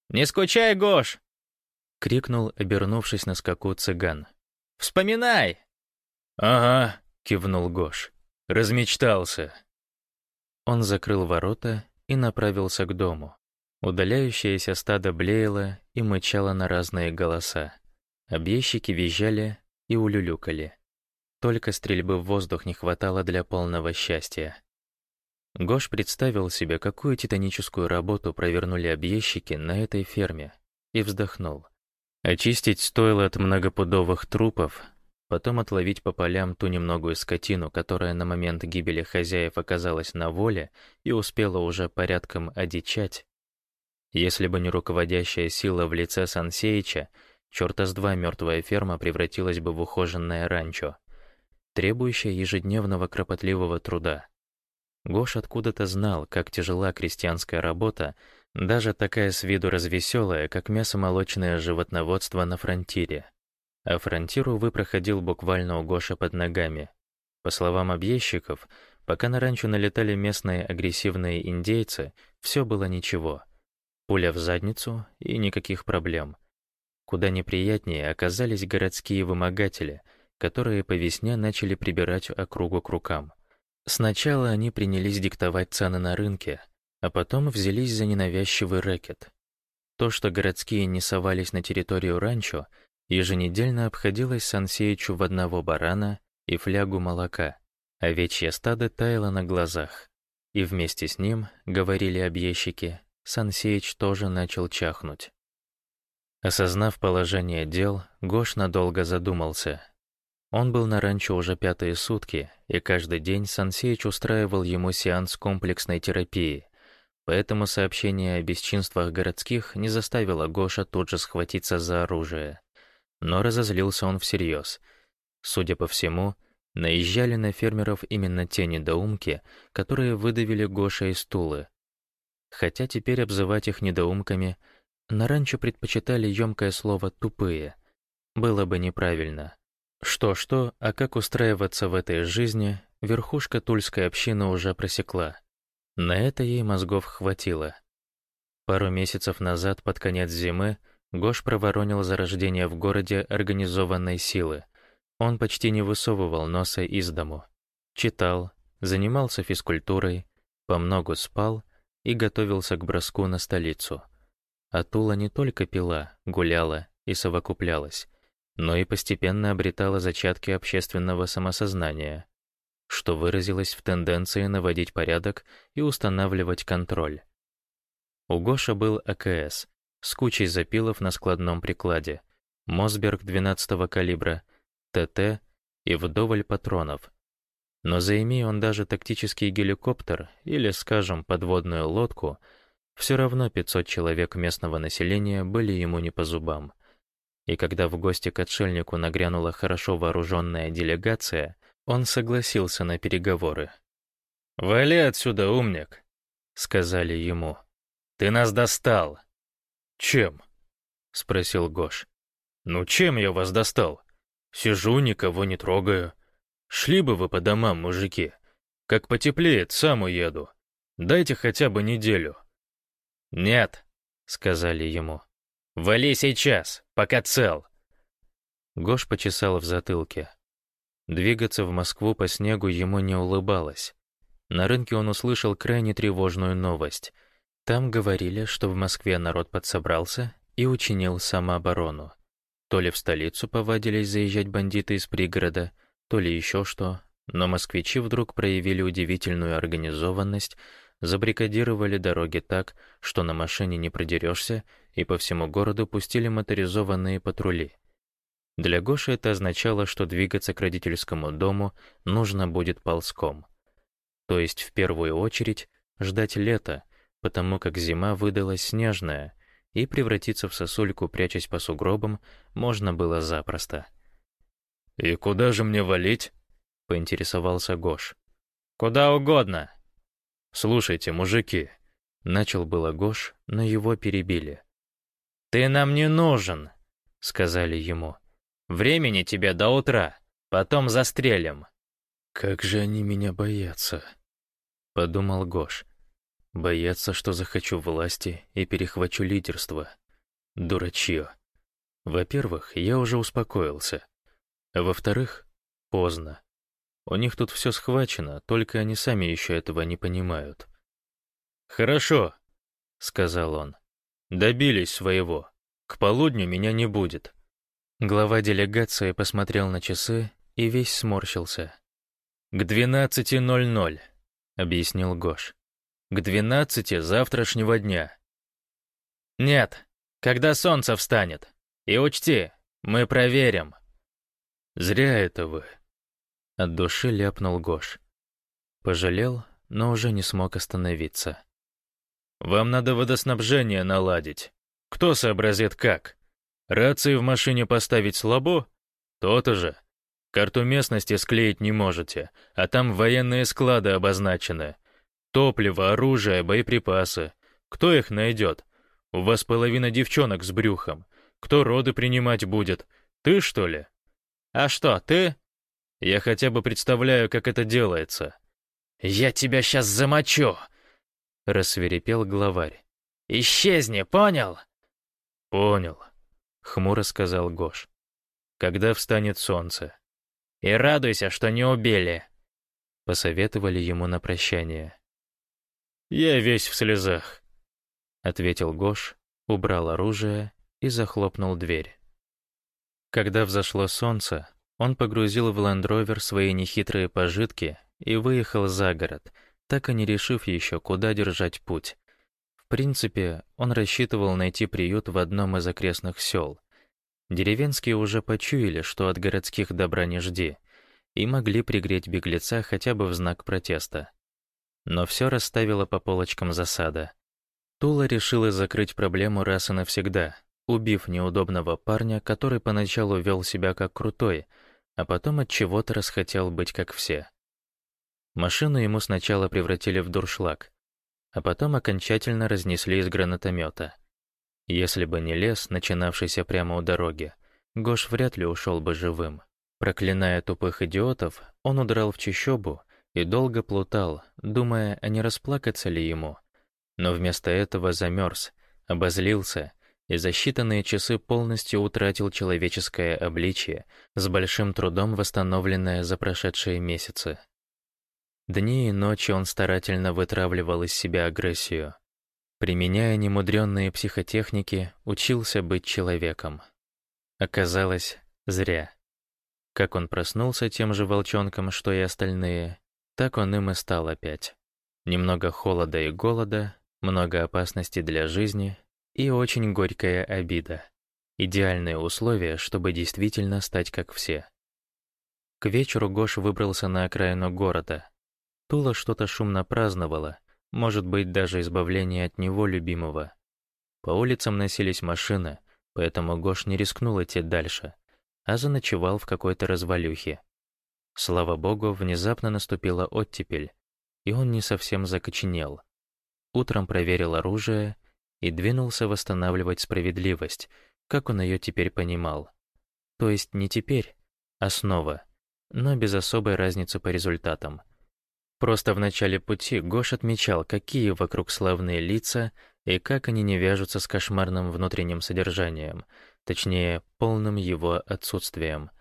«Не скучай, Гош!» — крикнул, обернувшись на скаку цыган. «Вспоминай!» «Ага», — кивнул Гош. «Размечтался». Он закрыл ворота и направился к дому. Удаляющееся стадо блеяло и мычало на разные голоса. Объездчики визжали и улюлюкали. Только стрельбы в воздух не хватало для полного счастья. Гош представил себе, какую титаническую работу провернули объездчики на этой ферме, и вздохнул. Очистить стоило от многопудовых трупов, потом отловить по полям ту немногую скотину, которая на момент гибели хозяев оказалась на воле и успела уже порядком одичать. Если бы не руководящая сила в лице Сансеича, черта с два мертвая ферма превратилась бы в ухоженное ранчо требующая ежедневного кропотливого труда. Гош откуда-то знал, как тяжела крестьянская работа, даже такая с виду развеселая, как мясомолочное животноводство на фронтире. А фронтир, увы, проходил буквально у Гоша под ногами. По словам объездчиков, пока на ранчо налетали местные агрессивные индейцы, все было ничего. Пуля в задницу и никаких проблем. Куда неприятнее оказались городские вымогатели — которые по весне начали прибирать округу к рукам. Сначала они принялись диктовать цены на рынке, а потом взялись за ненавязчивый рэкет. То, что городские не совались на территорию ранчо, еженедельно обходилось Сансеичу в одного барана и флягу молока. Овечье стадо таяло на глазах. И вместе с ним, говорили объездчики, Сансеич тоже начал чахнуть. Осознав положение дел, Гош надолго задумался — он был на ранчо уже пятые сутки, и каждый день Сансеич устраивал ему сеанс комплексной терапии. Поэтому сообщение о бесчинствах городских не заставило Гоша тут же схватиться за оружие. Но разозлился он всерьез. Судя по всему, наезжали на фермеров именно те недоумки, которые выдавили Гоша из стулы. Хотя теперь обзывать их недоумками, на ранчо предпочитали емкое слово «тупые». Было бы неправильно. Что-что, а как устраиваться в этой жизни, верхушка тульской общины уже просекла. На это ей мозгов хватило. Пару месяцев назад, под конец зимы, Гош проворонил зарождение в городе организованной силы. Он почти не высовывал носа из дому. Читал, занимался физкультурой, помногу спал и готовился к броску на столицу. А Тула не только пила, гуляла и совокуплялась, но и постепенно обретала зачатки общественного самосознания, что выразилось в тенденции наводить порядок и устанавливать контроль. У Гоша был АКС с кучей запилов на складном прикладе, Мосберг 12-го калибра, ТТ и вдоволь патронов. Но заимея он даже тактический геликоптер или, скажем, подводную лодку, все равно 500 человек местного населения были ему не по зубам. И когда в гости к отшельнику нагрянула хорошо вооруженная делегация, он согласился на переговоры. «Вали отсюда, умник!» — сказали ему. «Ты нас достал!» «Чем?» — спросил Гош. «Ну чем я вас достал? Сижу, никого не трогаю. Шли бы вы по домам, мужики. Как потеплеет, сам уеду. Дайте хотя бы неделю». «Нет», — сказали ему. «Вали сейчас, пока цел». Гош почесал в затылке. Двигаться в Москву по снегу ему не улыбалось. На рынке он услышал крайне тревожную новость. Там говорили, что в Москве народ подсобрался и учинил самооборону. То ли в столицу повадились заезжать бандиты из пригорода, то ли еще что, но москвичи вдруг проявили удивительную организованность, забрикадировали дороги так, что на машине не продерешься, и по всему городу пустили моторизованные патрули. Для Гоши это означало, что двигаться к родительскому дому нужно будет ползком — то есть в первую очередь ждать лета, потому как зима выдалась снежная, и превратиться в сосульку, прячась по сугробам, можно было запросто. «И куда же мне валить?» — поинтересовался Гош. «Куда угодно». «Слушайте, мужики», — начал было Гош, но его перебили. «Ты нам не нужен», — сказали ему. «Времени тебе до утра, потом застрелим». «Как же они меня боятся», — подумал Гош. «Боятся, что захочу власти и перехвачу лидерство. Дурачье. Во-первых, я уже успокоился. Во-вторых, поздно. У них тут все схвачено, только они сами еще этого не понимают». «Хорошо», — сказал он. «Добились своего. К полудню меня не будет». Глава делегации посмотрел на часы и весь сморщился. «К двенадцати ноль ноль», — объяснил Гош. «К двенадцати завтрашнего дня». «Нет, когда солнце встанет. И учти, мы проверим». «Зря это вы», — от души ляпнул Гош. Пожалел, но уже не смог остановиться. «Вам надо водоснабжение наладить. Кто сообразит как? Рации в машине поставить слабо? То-то же. Карту местности склеить не можете, а там военные склады обозначены. Топливо, оружие, боеприпасы. Кто их найдет? У вас половина девчонок с брюхом. Кто роды принимать будет? Ты, что ли? А что, ты? Я хотя бы представляю, как это делается. Я тебя сейчас замочу, рассверепел главарь. Исчезни, понял? Понял, хмуро сказал Гош. Когда встанет солнце? И радуйся, что не убили», — посоветовали ему на прощание. «Я весь в слезах», — ответил Гош, убрал оружие и захлопнул дверь. Когда взошло солнце, он погрузил в ландровер свои нехитрые пожитки и выехал за город, так и не решив еще, куда держать путь. В принципе, он рассчитывал найти приют в одном из окрестных сел. Деревенские уже почуяли, что от городских добра не жди, и могли пригреть беглеца хотя бы в знак протеста. Но все расставило по полочкам засада. Тула решила закрыть проблему раз и навсегда, убив неудобного парня, который поначалу вел себя как крутой, а потом от чего-то расхотел быть как все. Машину ему сначала превратили в дуршлаг, а потом окончательно разнесли из гранатомета. Если бы не лес, начинавшийся прямо у дороги, Гош вряд ли ушел бы живым. Проклиная тупых идиотов, он удрал в чащобу и долго плутал, думая, а не расплакаться ли ему. Но вместо этого замерз, обозлился и за считанные часы полностью утратил человеческое обличие, с большим трудом восстановленное за прошедшие месяцы. Дни и ночи он старательно вытравливал из себя агрессию. Применяя немудренные психотехники, учился быть человеком. Оказалось, зря. Как он проснулся тем же волчонком, что и остальные, так он им и стал опять. Немного холода и голода, много опасностей для жизни и очень горькая обида. Идеальные условия, чтобы действительно стать как все. К вечеру Гош выбрался на окраину города. Тула что-то шумно праздновала, может быть, даже избавление от него любимого. По улицам носились машины, поэтому Гош не рискнул идти дальше, а заночевал в какой-то развалюхе. Слава богу, внезапно наступила оттепель, и он не совсем закоченел. Утром проверил оружие и двинулся восстанавливать справедливость, как он ее теперь понимал. То есть не теперь, а снова, но без особой разницы по результатам. Просто в начале пути Гош отмечал, какие вокруг славные лица и как они не вяжутся с кошмарным внутренним содержанием, точнее, полным его отсутствием.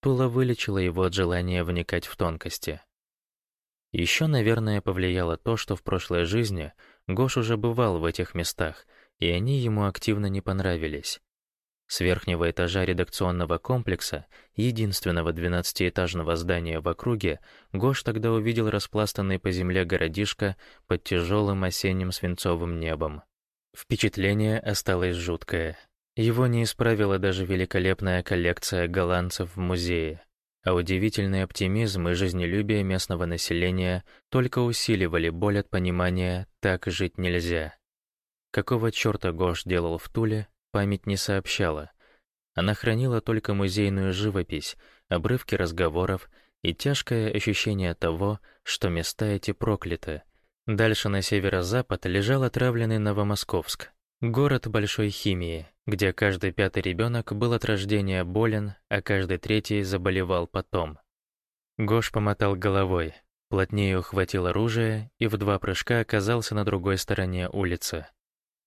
Тула вылечила его от желания вникать в тонкости. Еще, наверное, повлияло то, что в прошлой жизни Гош уже бывал в этих местах, и они ему активно не понравились. С верхнего этажа редакционного комплекса, единственного двенадцатиэтажного здания в округе, Гош тогда увидел распластанный по земле городишко под тяжелым осенним свинцовым небом. Впечатление осталось жуткое. Его не исправила даже великолепная коллекция голландцев в музее, а удивительный оптимизм и жизнелюбие местного населения только усиливали боль от понимания «так жить нельзя». Какого черта Гош делал в Туле, память не сообщала. Она хранила только музейную живопись, обрывки разговоров и тяжкое ощущение того, что места эти прокляты. Дальше на северо-запад лежал отравленный Новомосковск, город большой химии, где каждый пятый ребенок был от рождения болен, а каждый третий заболевал потом. Гош помотал головой, плотнее ухватил оружие и в два прыжка оказался на другой стороне улицы.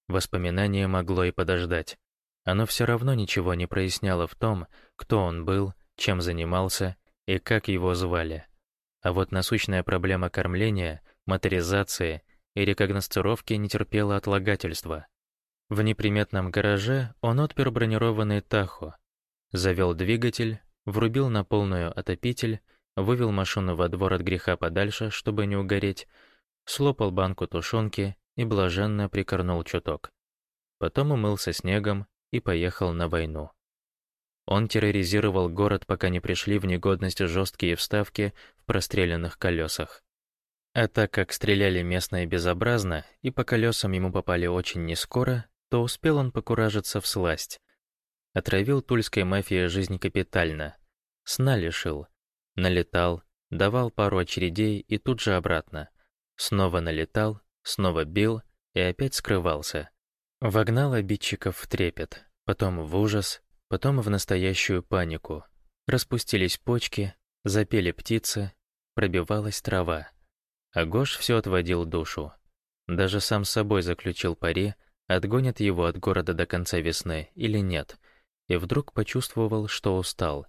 Воспоминание могло и подождать. Оно все равно ничего не проясняло в том, кто он был, чем занимался и как его звали. А вот насущная проблема кормления, моторизации и рекогносцировки не терпела отлагательства. В неприметном гараже он отпер бронированный Тахо, завел двигатель, врубил на полную отопитель, вывел машину во двор от греха подальше, чтобы не угореть, слопал банку тушенки и блаженно прикорнул чуток. Потом умылся снегом и поехал на войну. Он терроризировал город, пока не пришли в негодность жесткие вставки в простреленных колесах. А так как стреляли местные безобразно, и по колесам ему попали очень нескоро, то успел он покуражиться в сласть. Отравил тульской мафии жизнь капитально. Сна лишил. Налетал, давал пару очередей и тут же обратно. Снова налетал, снова бил и опять скрывался. Вогнал обидчиков в трепет, потом в ужас, потом в настоящую панику. Распустились почки, запели птицы, пробивалась трава. А Гош все отводил душу. Даже сам с собой заключил пари, отгонят его от города до конца весны или нет, и вдруг почувствовал, что устал.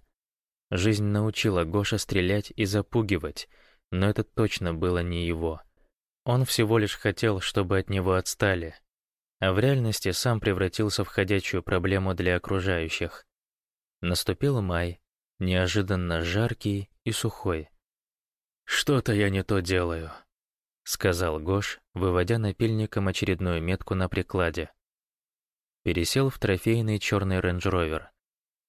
Жизнь научила Гоша стрелять и запугивать, но это точно было не его. Он всего лишь хотел, чтобы от него отстали, а в реальности сам превратился в ходячую проблему для окружающих. Наступил май, неожиданно жаркий и сухой. «Что-то я не то делаю», — сказал Гош, выводя напильником очередную метку на прикладе. Пересел в трофейный черный рейндж-ровер.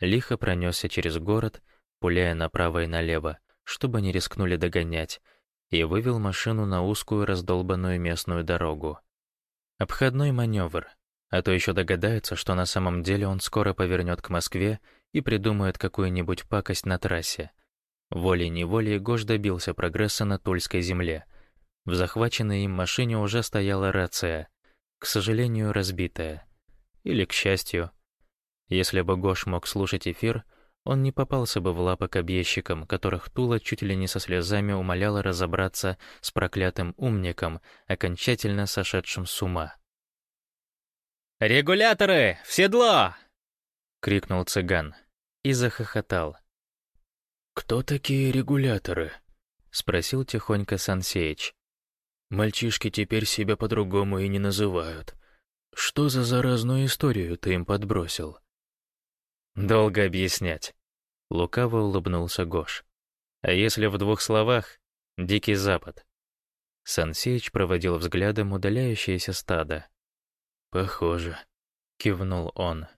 Лихо пронесся через город, пуляя направо и налево, чтобы не рискнули догонять, и вывел машину на узкую раздолбанную местную дорогу. Обходной маневр, а то еще догадается, что на самом деле он скоро повернет к Москве и придумает какую-нибудь пакость на трассе. Волей-неволей Гош добился прогресса на Тульской земле. В захваченной им машине уже стояла рация, к сожалению, разбитая. Или к счастью. Если бы Гош мог слушать эфир, он не попался бы в лапы к объездчикам, которых Тула чуть ли не со слезами умоляла разобраться с проклятым умником, окончательно сошедшим с ума. «Регуляторы! В седло!» — крикнул цыган и захохотал. «Кто такие регуляторы?» — спросил тихонько Сансеич. «Мальчишки теперь себя по-другому и не называют. Что за заразную историю ты им подбросил?» «Долго объяснять», — лукаво улыбнулся Гош. «А если в двух словах — Дикий Запад». Сансеич проводил взглядом удаляющееся стадо. «Похоже», — кивнул он.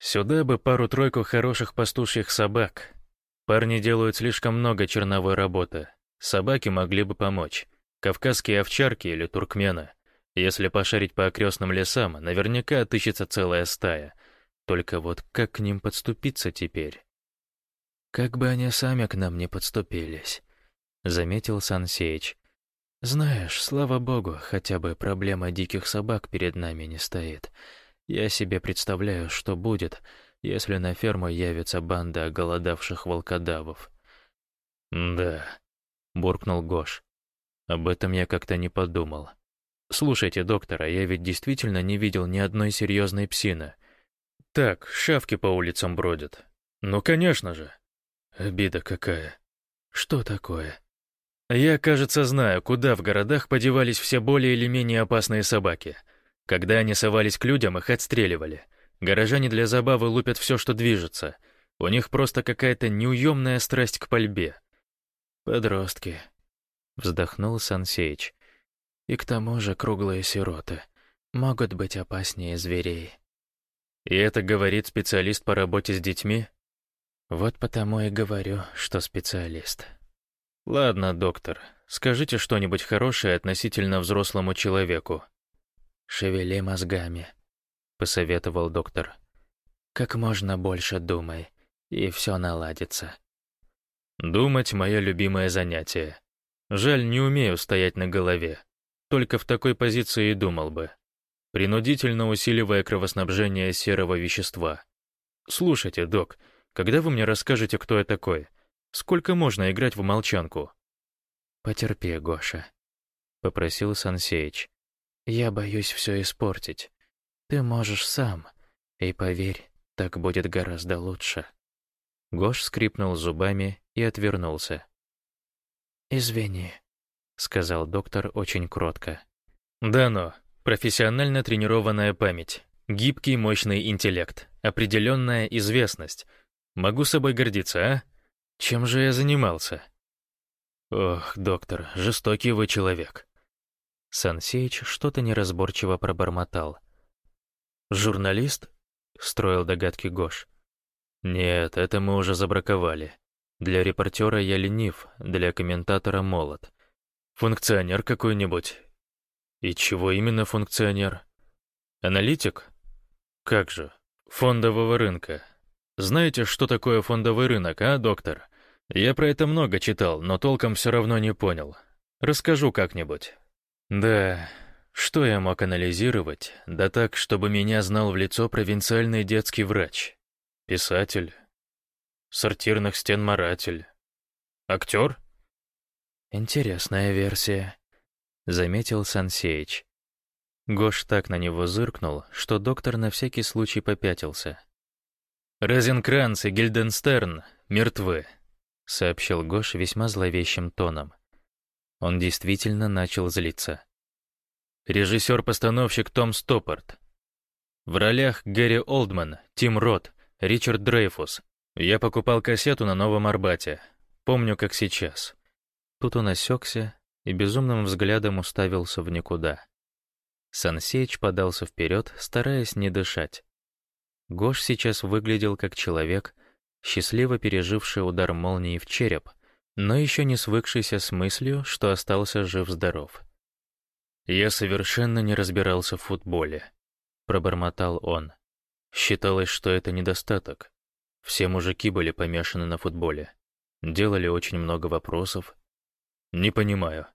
«Сюда бы пару-тройку хороших пастушьих собак. Парни делают слишком много черновой работы. Собаки могли бы помочь. Кавказские овчарки или туркмены. Если пошарить по окрестным лесам, наверняка отыщется целая стая. Только вот как к ним подступиться теперь? Как бы они сами к нам не подступились, заметил Сансеич. Знаешь, слава богу, хотя бы проблема диких собак перед нами не стоит. Я себе представляю, что будет, если на ферму явится банда голодавших волкодавов. «Да», — буркнул Гош. «Об этом я как-то не подумал. Слушайте, доктор, а я ведь действительно не видел ни одной серьезной псины. Так, шавки по улицам бродят. Ну, конечно же. Обида какая. Что такое? Я, кажется, знаю, куда в городах подевались все более или менее опасные собаки. Когда они совались к людям, их отстреливали. Горожане для забавы лупят все, что движется. У них просто какая-то неуемная страсть к пальбе. Подростки. Вздохнул Сансеич. И к тому же круглые сироты могут быть опаснее зверей. И это говорит специалист по работе с детьми? Вот потому и говорю, что специалист. Ладно, доктор, скажите что-нибудь хорошее относительно взрослому человеку. Шевели мозгами, посоветовал доктор. Как можно больше думай, и все наладится. Думать — мое любимое занятие. Жаль, не умею стоять на голове. Только в такой позиции и думал бы. Принудительно усиливая кровоснабжение серого вещества. Слушайте, док, когда вы мне расскажете, кто я такой? Сколько можно играть в молчанку? Потерпи, Гоша, попросил Сансеич. Я боюсь все испортить. Ты можешь сам, и поверь, так будет гораздо лучше. Гош скрипнул зубами и отвернулся. Извини, — сказал доктор очень кротко. «Да но. Профессионально тренированная память, гибкий мощный интеллект, определенная известность. Могу собой гордиться, а? Чем же я занимался?» «Ох, доктор, жестокий вы человек». Сансеич что-то неразборчиво пробормотал. «Журналист?» — строил догадки Гош. «Нет, это мы уже забраковали. Для репортера я ленив, для комментатора молод. Функционер какой-нибудь. И чего именно функционер? Аналитик? Как же? Фондового рынка. Знаете, что такое фондовый рынок, а, доктор? Я про это много читал, но толком все равно не понял. Расскажу как-нибудь. Да, что я мог анализировать? Да так, чтобы меня знал в лицо провинциальный детский врач. Писатель. Сортирных стен маратель. Актер? «Интересная версия», — заметил Сансеич. Гош так на него зыркнул, что доктор на всякий случай попятился. «Розенкранц и Гильденстерн мертвы», — сообщил Гош весьма зловещим тоном. Он действительно начал злиться. Режиссер-постановщик Том Стоппорт. В ролях Гэри Олдман, Тим Рот, Ричард Дрейфус. Я покупал кассету на Новом Арбате. Помню, как сейчас. Тут он осекся и безумным взглядом уставился в никуда. Сансеич подался вперед, стараясь не дышать. Гош сейчас выглядел как человек, счастливо переживший удар молнии в череп, но еще не свыкшийся с мыслью, что остался жив-здоров. «Я совершенно не разбирался в футболе», — пробормотал он. Считалось, что это недостаток. Все мужики были помешаны на футболе. Делали очень много вопросов, «Не понимаю».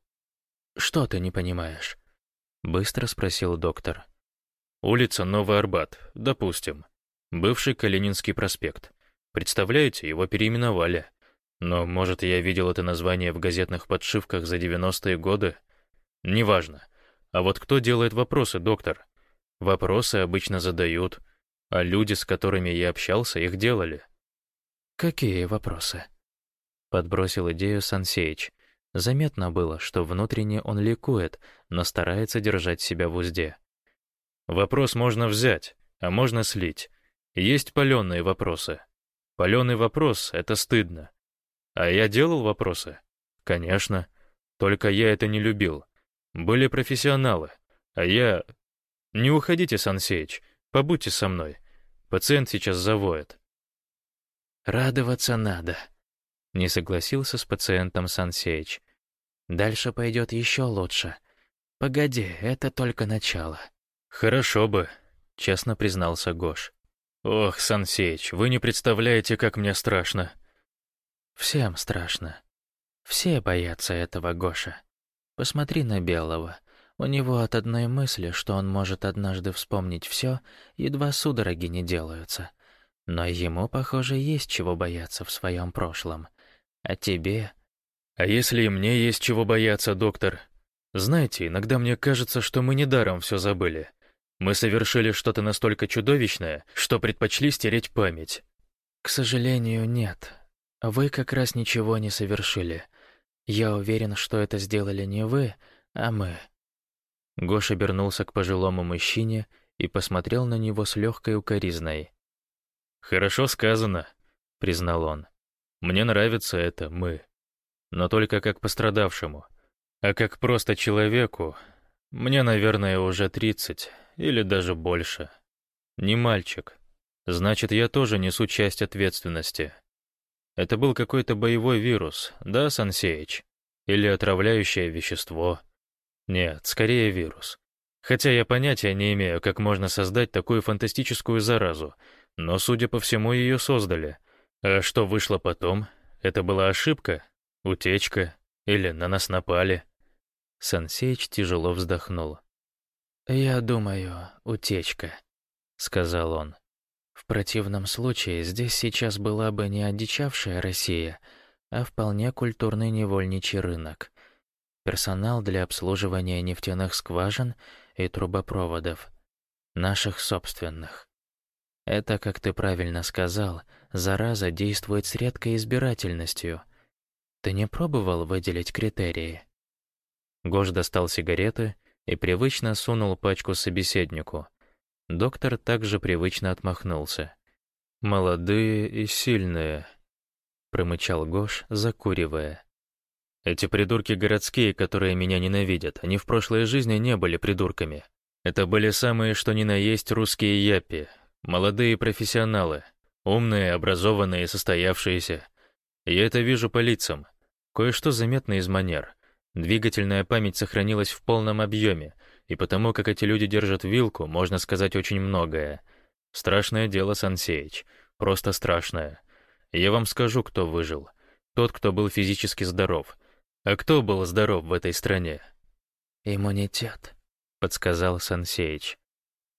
«Что ты не понимаешь?» — быстро спросил доктор. «Улица Новый Арбат, допустим. Бывший Калининский проспект. Представляете, его переименовали. Но, может, я видел это название в газетных подшивках за 90-е годы? Неважно. А вот кто делает вопросы, доктор? Вопросы обычно задают, а люди, с которыми я общался, их делали». «Какие вопросы?» — подбросил идею Сансеич. Заметно было, что внутренне он ликует, но старается держать себя в узде. Вопрос можно взять, а можно слить. Есть паленые вопросы. Паленый вопрос — это стыдно. А я делал вопросы? Конечно. Только я это не любил. Были профессионалы. А я... Не уходите, Сансеич. Побудьте со мной. Пациент сейчас завоет. «Радоваться надо», Не согласился с пациентом Сансеич. «Дальше пойдет еще лучше. Погоди, это только начало». «Хорошо бы», — честно признался Гош. «Ох, Сансеич, вы не представляете, как мне страшно». «Всем страшно. Все боятся этого Гоша. Посмотри на Белого. У него от одной мысли, что он может однажды вспомнить все, едва судороги не делаются. Но ему, похоже, есть чего бояться в своем прошлом. А тебе? А если и мне есть чего бояться, доктор? Знаете, иногда мне кажется, что мы недаром все забыли. Мы совершили что-то настолько чудовищное, что предпочли стереть память. К сожалению, нет. Вы как раз ничего не совершили. Я уверен, что это сделали не вы, а мы. Гош обернулся к пожилому мужчине и посмотрел на него с легкой укоризной. «Хорошо сказано», — признал он. «Мне нравится это «мы». Но только как пострадавшему. А как просто человеку, мне, наверное, уже тридцать или даже больше. Не мальчик. Значит, я тоже несу часть ответственности. Это был какой-то боевой вирус, да, Сансеич? Или отравляющее вещество? Нет, скорее вирус. Хотя я понятия не имею, как можно создать такую фантастическую заразу — но, судя по всему, ее создали. А что вышло потом? Это была ошибка? Утечка? Или на нас напали? Сансейч тяжело вздохнул. «Я думаю, утечка», — сказал он. «В противном случае здесь сейчас была бы не одичавшая Россия, а вполне культурный невольничий рынок. Персонал для обслуживания нефтяных скважин и трубопроводов. Наших собственных. Это, как ты правильно сказал, зараза действует с редкой избирательностью. Ты не пробовал выделить критерии? Гош достал сигареты и привычно сунул пачку собеседнику. Доктор также привычно отмахнулся. «Молодые и сильные», — промычал Гош, закуривая. «Эти придурки городские, которые меня ненавидят, они в прошлой жизни не были придурками. Это были самые что ни на есть русские япи, Молодые профессионалы, умные, образованные, состоявшиеся. Я это вижу по лицам. Кое-что заметно из манер. Двигательная память сохранилась в полном объеме, и потому как эти люди держат вилку, можно сказать очень многое. Страшное дело, Сансеич. Просто страшное. Я вам скажу, кто выжил. Тот, кто был физически здоров. А кто был здоров в этой стране? «Иммунитет», — подсказал Сансеич.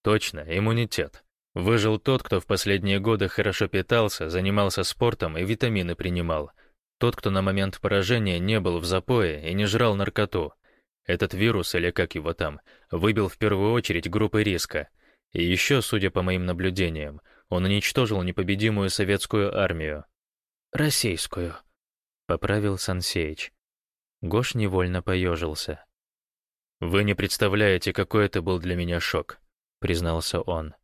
«Точно, иммунитет. Выжил тот, кто в последние годы хорошо питался, занимался спортом и витамины принимал. Тот, кто на момент поражения не был в запое и не жрал наркоту. Этот вирус, или как его там, выбил в первую очередь группы риска. И еще, судя по моим наблюдениям, он уничтожил непобедимую советскую армию. «Российскую», — поправил Сансеич. Гош невольно поежился. «Вы не представляете, какой это был для меня шок», — признался он.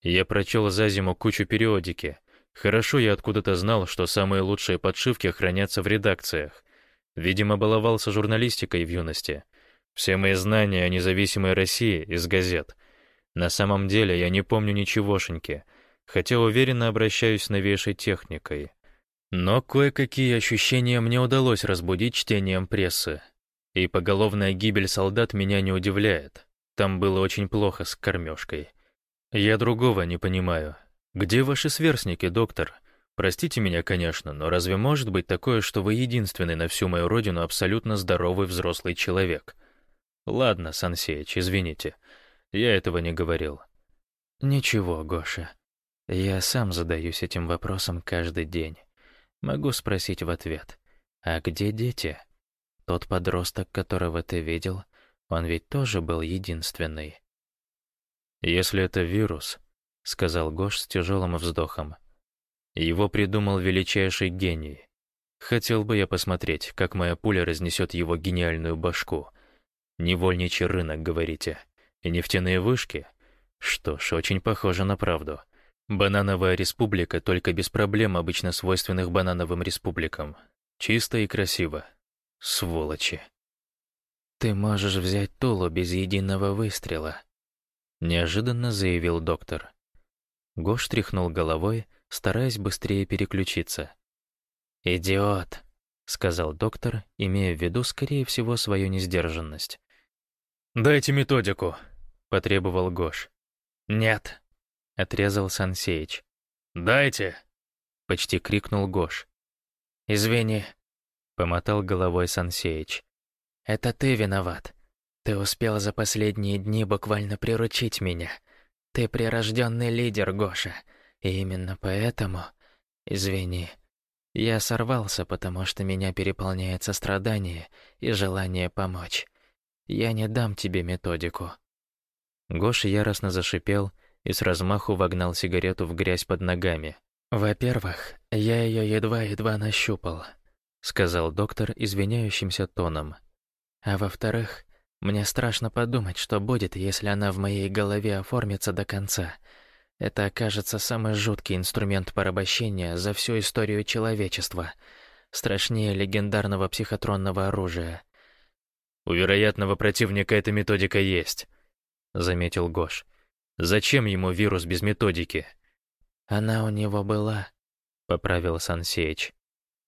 Я прочел за зиму кучу периодики. Хорошо я откуда-то знал, что самые лучшие подшивки хранятся в редакциях. Видимо, баловался журналистикой в юности. Все мои знания о независимой России из газет. На самом деле я не помню ничегошеньки, хотя уверенно обращаюсь с новейшей техникой. Но кое-какие ощущения мне удалось разбудить чтением прессы. И поголовная гибель солдат меня не удивляет. Там было очень плохо с кормежкой. «Я другого не понимаю. Где ваши сверстники, доктор? Простите меня, конечно, но разве может быть такое, что вы единственный на всю мою родину абсолютно здоровый взрослый человек? Ладно, Сансеич, извините. Я этого не говорил». «Ничего, Гоша. Я сам задаюсь этим вопросом каждый день. Могу спросить в ответ. А где дети? Тот подросток, которого ты видел, он ведь тоже был единственный. «Если это вирус», — сказал Гош с тяжелым вздохом, — «его придумал величайший гений. Хотел бы я посмотреть, как моя пуля разнесет его гениальную башку. Невольничий рынок, говорите, и нефтяные вышки? Что ж, очень похоже на правду. Банановая республика только без проблем, обычно свойственных банановым республикам. Чисто и красиво. Сволочи. Ты можешь взять Тулу без единого выстрела, неожиданно заявил доктор. Гош тряхнул головой, стараясь быстрее переключиться. «Идиот», — сказал доктор, имея в виду, скорее всего, свою несдержанность. «Дайте методику», — потребовал Гош. «Нет», — отрезал Сансеич. «Дайте!» — почти крикнул Гош. «Извини», — помотал головой Сансеич. «Это ты виноват. Ты успел за последние дни буквально приручить меня. Ты прирожденный лидер, Гоша. И именно поэтому... Извини. Я сорвался, потому что меня переполняет сострадание и желание помочь. Я не дам тебе методику». Гоша яростно зашипел и с размаху вогнал сигарету в грязь под ногами. «Во-первых, я ее едва-едва нащупал», — сказал доктор извиняющимся тоном. «А во-вторых, мне страшно подумать, что будет, если она в моей голове оформится до конца. Это окажется самый жуткий инструмент порабощения за всю историю человечества. Страшнее легендарного психотронного оружия. «У вероятного противника эта методика есть», — заметил Гош. «Зачем ему вирус без методики?» «Она у него была», — поправил Сансеич.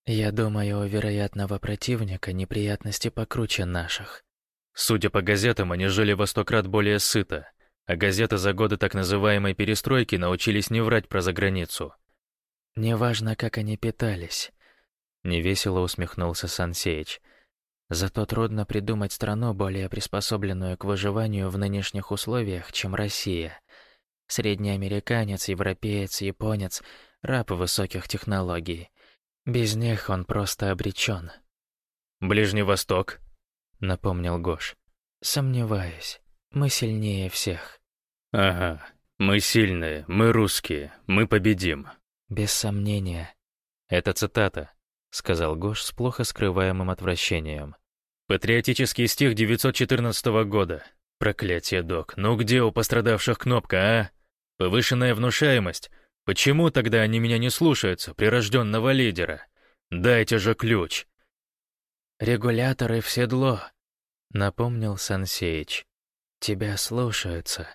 «Я думаю, у вероятного противника неприятности покруче наших». Судя по газетам, они жили во сто крат более сыто, а газеты за годы так называемой перестройки научились не врать про заграницу. «Неважно, как они питались», — невесело усмехнулся Сансеич. «Зато трудно придумать страну, более приспособленную к выживанию в нынешних условиях, чем Россия. Средний американец, европеец, японец — раб высоких технологий. Без них он просто обречен». «Ближний Восток», — напомнил Гош. «Сомневаюсь. Мы сильнее всех». «Ага. Мы сильные, мы русские, мы победим». «Без сомнения». «Это цитата», — сказал Гош с плохо скрываемым отвращением. «Патриотический стих 914 года. Проклятие, док. Ну где у пострадавших кнопка, а? Повышенная внушаемость. Почему тогда они меня не слушаются, прирожденного лидера? Дайте же ключ». «Регуляторы в седло», — напомнил Сансеич. «Тебя слушаются.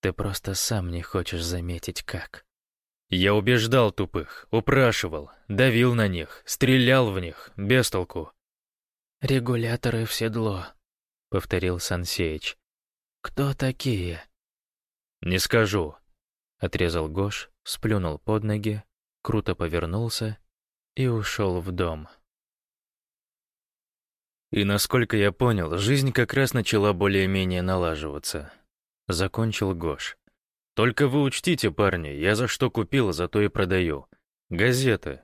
Ты просто сам не хочешь заметить, как». Я убеждал тупых, упрашивал, давил на них, стрелял в них, без толку. «Регуляторы в седло», — повторил Сансеич. «Кто такие?» «Не скажу», — отрезал Гош, сплюнул под ноги, круто повернулся и ушел в дом. И насколько я понял, жизнь как раз начала более-менее налаживаться. Закончил Гош. Только вы учтите, парни, я за что купил, за то и продаю. Газеты.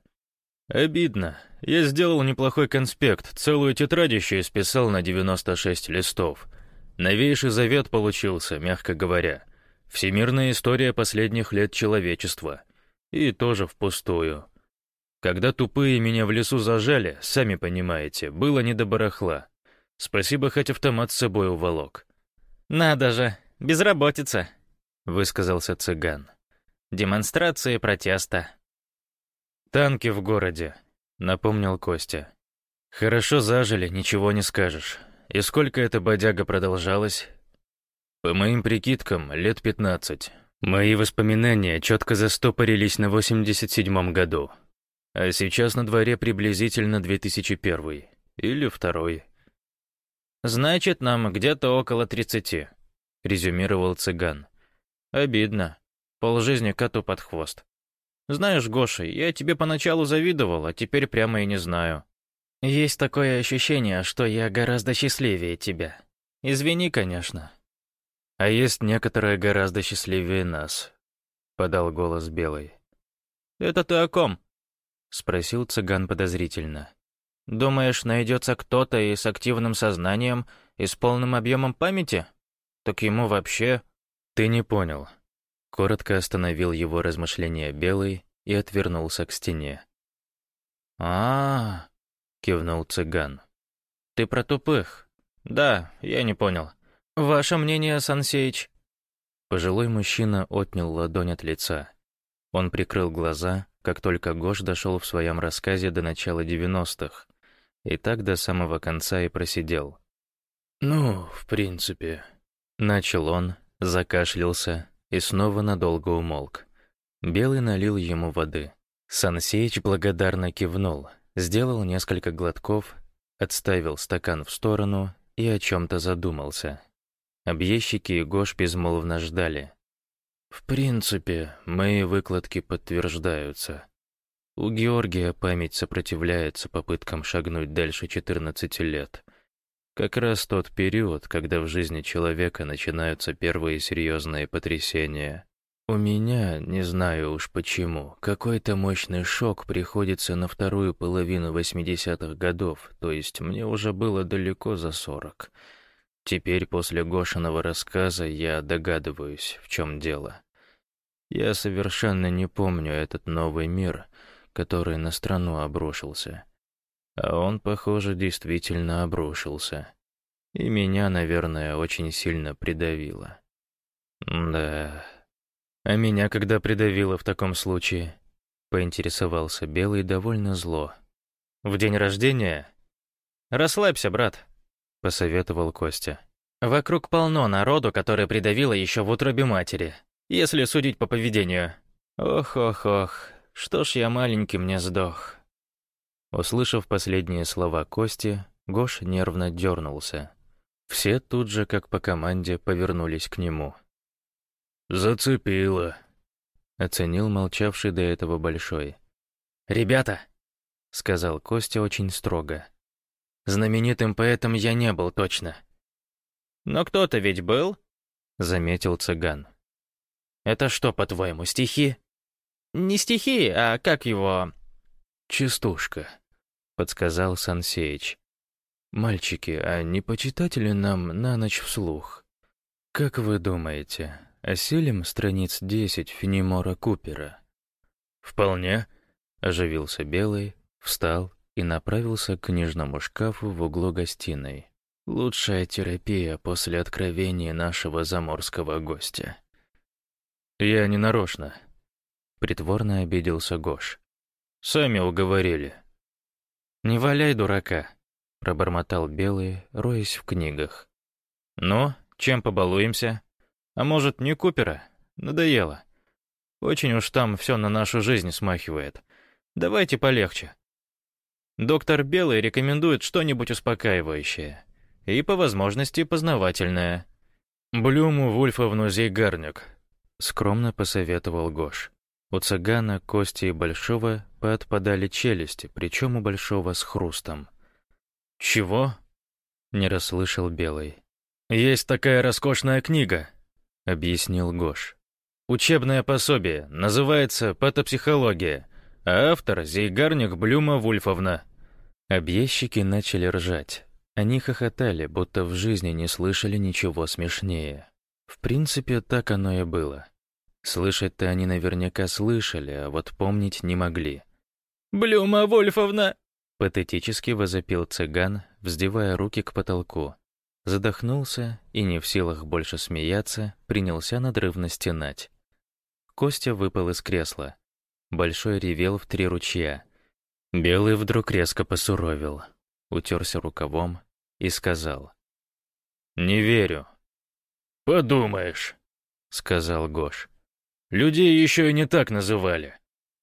Обидно. Я сделал неплохой конспект, целую тетрадь еще исписал на 96 листов. Новейший завет получился, мягко говоря. Всемирная история последних лет человечества. И тоже впустую. Когда тупые меня в лесу зажали, сами понимаете, было не до барахла. Спасибо, хоть автомат с собой уволок. «Надо же, безработица», — высказался цыган. «Демонстрации протеста». «Танки в городе», — напомнил Костя. «Хорошо зажили, ничего не скажешь. И сколько эта бодяга продолжалась?» «По моим прикидкам, лет пятнадцать. Мои воспоминания четко застопорились на 87-м году. А сейчас на дворе приблизительно 2001 или второй. «Значит, нам где-то около 30», — резюмировал цыган. «Обидно. Полжизни коту под хвост. Знаешь, Гоша, я тебе поначалу завидовал, а теперь прямо и не знаю. Есть такое ощущение, что я гораздо счастливее тебя. Извини, конечно». «А есть некоторые гораздо счастливее нас», — подал голос Белый. «Это ты о ком?» — спросил цыган подозрительно. «Думаешь, найдется кто-то и с активным сознанием, и с полным объемом памяти? Так ему вообще...» «Ты не понял». Коротко остановил его размышления Белый и отвернулся к стене. а, -а, -а кивнул цыган. «Ты про тупых? Да, я не понял. Ваше мнение, Сансеич?» Пожилой мужчина отнял ладонь от лица. Он прикрыл глаза, как только Гош дошел в своем рассказе до начала 90-х, и так до самого конца и просидел. «Ну, в принципе...» Начал он, закашлялся и снова надолго умолк. Белый налил ему воды. Сансеич благодарно кивнул, сделал несколько глотков, отставил стакан в сторону и о чем-то задумался. Объездчики и Гош безмолвно ждали. «В принципе, мои выкладки подтверждаются. У Георгия память сопротивляется попыткам шагнуть дальше 14 лет. Как раз тот период, когда в жизни человека начинаются первые серьезные потрясения. У меня, не знаю уж почему, какой-то мощный шок приходится на вторую половину 80-х годов, то есть мне уже было далеко за 40. Теперь после Гошиного рассказа я догадываюсь, в чем дело. Я совершенно не помню этот новый мир, который на страну обрушился. А он, похоже, действительно обрушился. И меня, наверное, очень сильно придавило. Да... «А меня когда придавило в таком случае?» — поинтересовался Белый довольно зло. «В день рождения?» «Расслабься, брат», — посоветовал Костя. «Вокруг полно народу, которое придавило еще в утробе матери, если судить по поведению. Ох-ох-ох, что ж я маленький мне сдох». Услышав последние слова Кости, Гош нервно дернулся. Все тут же, как по команде, повернулись к нему. «Зацепило», — оценил молчавший до этого Большой. «Ребята», — сказал Костя очень строго, — «знаменитым поэтом я не был точно». «Но кто-то ведь был», — заметил цыган. «Это что, по-твоему, стихи?» «Не стихи, а как его...» «Частушка», — подсказал Сансеич. «Мальчики, а не почитать ли нам на ночь вслух? Как вы думаете, Осилим страниц десять Фенемора Купера. «Вполне», — оживился Белый, встал и направился к книжному шкафу в углу гостиной. Лучшая терапия после откровения нашего заморского гостя. «Я не нарочно», — притворно обиделся Гош. «Сами уговорили». «Не валяй дурака», — пробормотал Белый, роясь в книгах. «Ну, чем побалуемся?» А может, не Купера? Надоело. Очень уж там все на нашу жизнь смахивает. Давайте полегче. Доктор Белый рекомендует что-нибудь успокаивающее. И, по возможности, познавательное. «Блюму Вульфовну Зейгарник», — скромно посоветовал Гош. У цыгана, Кости и Большого поотпадали челюсти, причем у Большого с хрустом. «Чего?» — не расслышал Белый. «Есть такая роскошная книга», объяснил Гош. Учебное пособие, называется «Патопсихология», а автор — Зейгарник Блюма Вульфовна. Объездчики начали ржать. Они хохотали, будто в жизни не слышали ничего смешнее. В принципе, так оно и было. Слышать-то они наверняка слышали, а вот помнить не могли. «Блюма Вульфовна!» — патетически возопил цыган, вздевая руки к потолку. Задохнулся и, не в силах больше смеяться, принялся надрывно стенать. Костя выпал из кресла. Большой ревел в три ручья. Белый вдруг резко посуровил, утерся рукавом и сказал. «Не верю». «Подумаешь», — сказал Гош. «Людей еще и не так называли.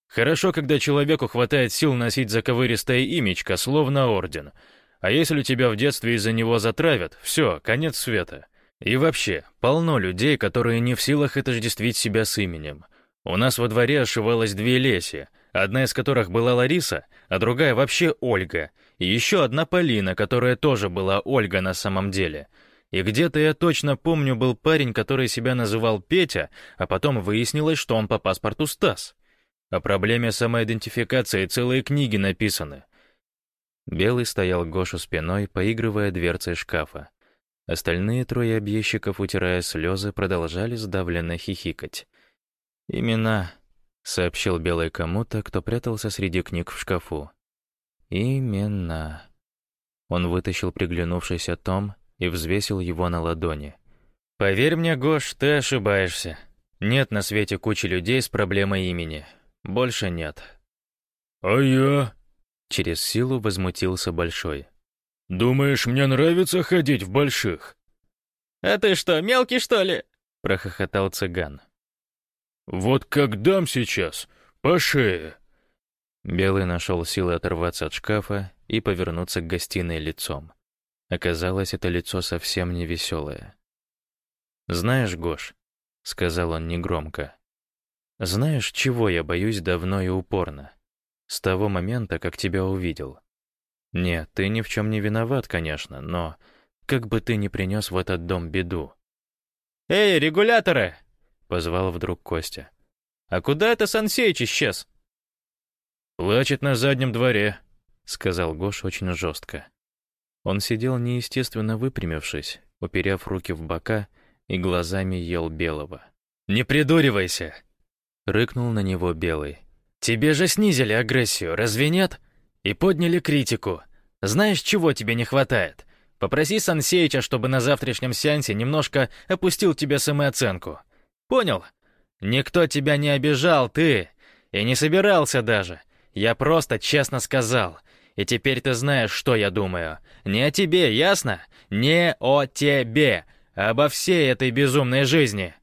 Хорошо, когда человеку хватает сил носить заковыристое имечко, словно орден — а если тебя в детстве из-за него затравят, все, конец света. И вообще, полно людей, которые не в силах отождествить себя с именем. У нас во дворе ошивалось две Леси, одна из которых была Лариса, а другая вообще Ольга, и еще одна Полина, которая тоже была Ольга на самом деле. И где-то я точно помню был парень, который себя называл Петя, а потом выяснилось, что он по паспорту Стас. О проблеме самоидентификации целые книги написаны. Белый стоял Гошу спиной, поигрывая дверцей шкафа. Остальные трое объездчиков, утирая слезы, продолжали сдавленно хихикать. «Имена», — сообщил Белый кому-то, кто прятался среди книг в шкафу. «Имена». Он вытащил приглянувшийся том и взвесил его на ладони. «Поверь мне, Гош, ты ошибаешься. Нет на свете кучи людей с проблемой имени. Больше нет». «А я?» Через силу возмутился Большой. «Думаешь, мне нравится ходить в больших?» «А ты что, мелкий, что ли?» — прохохотал цыган. «Вот как дам сейчас, по шее!» Белый нашел силы оторваться от шкафа и повернуться к гостиной лицом. Оказалось, это лицо совсем не веселое. «Знаешь, Гош», — сказал он негромко, — «знаешь, чего я боюсь давно и упорно? С того момента, как тебя увидел. Нет, ты ни в чем не виноват, конечно, но как бы ты ни принес в этот дом беду». «Эй, регуляторы!» — позвал вдруг Костя. «А куда это Сансеич исчез?» «Плачет на заднем дворе», — сказал Гош очень жестко. Он сидел неестественно выпрямившись, уперев руки в бока и глазами ел Белого. «Не придуривайся!» — рыкнул на него Белый. «Тебе же снизили агрессию, разве нет? И подняли критику. Знаешь, чего тебе не хватает? Попроси Сансеича, чтобы на завтрашнем сеансе немножко опустил тебе самооценку. Понял? Никто тебя не обижал, ты. И не собирался даже. Я просто честно сказал. И теперь ты знаешь, что я думаю. Не о тебе, ясно? Не о тебе. Обо всей этой безумной жизни.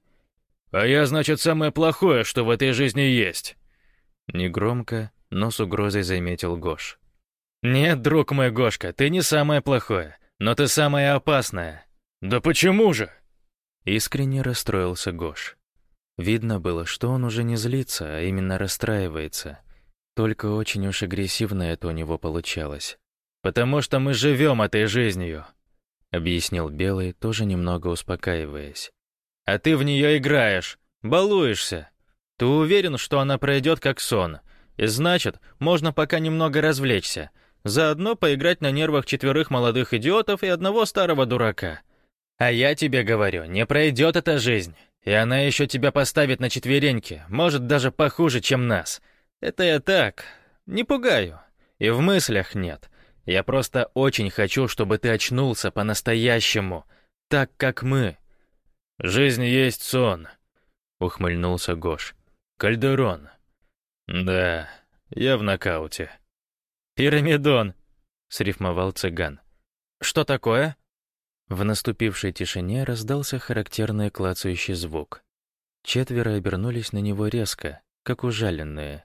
А я, значит, самое плохое, что в этой жизни есть. Негромко, но с угрозой заметил Гош. Нет, друг мой Гошка, ты не самое плохое, но ты самое опасное. Да почему же? Искренне расстроился Гош. Видно было, что он уже не злится, а именно расстраивается — только очень уж агрессивно это у него получалось. «Потому что мы живем этой жизнью», — объяснил Белый, тоже немного успокаиваясь. «А ты в нее играешь, балуешься. Ты уверен, что она пройдет как сон, и значит, можно пока немного развлечься, заодно поиграть на нервах четверых молодых идиотов и одного старого дурака. А я тебе говорю, не пройдет эта жизнь, и она еще тебя поставит на четвереньки, может, даже похуже, чем нас». Это я так, не пугаю. И в мыслях нет. Я просто очень хочу, чтобы ты очнулся по-настоящему, так как мы. Жизнь есть сон, ухмыльнулся Гош. Кальдерон. Да, я в нокауте. Пирамидон, срифмовал цыган. Что такое? В наступившей тишине раздался характерный клацающий звук. Четверо обернулись на него резко, как ужаленные.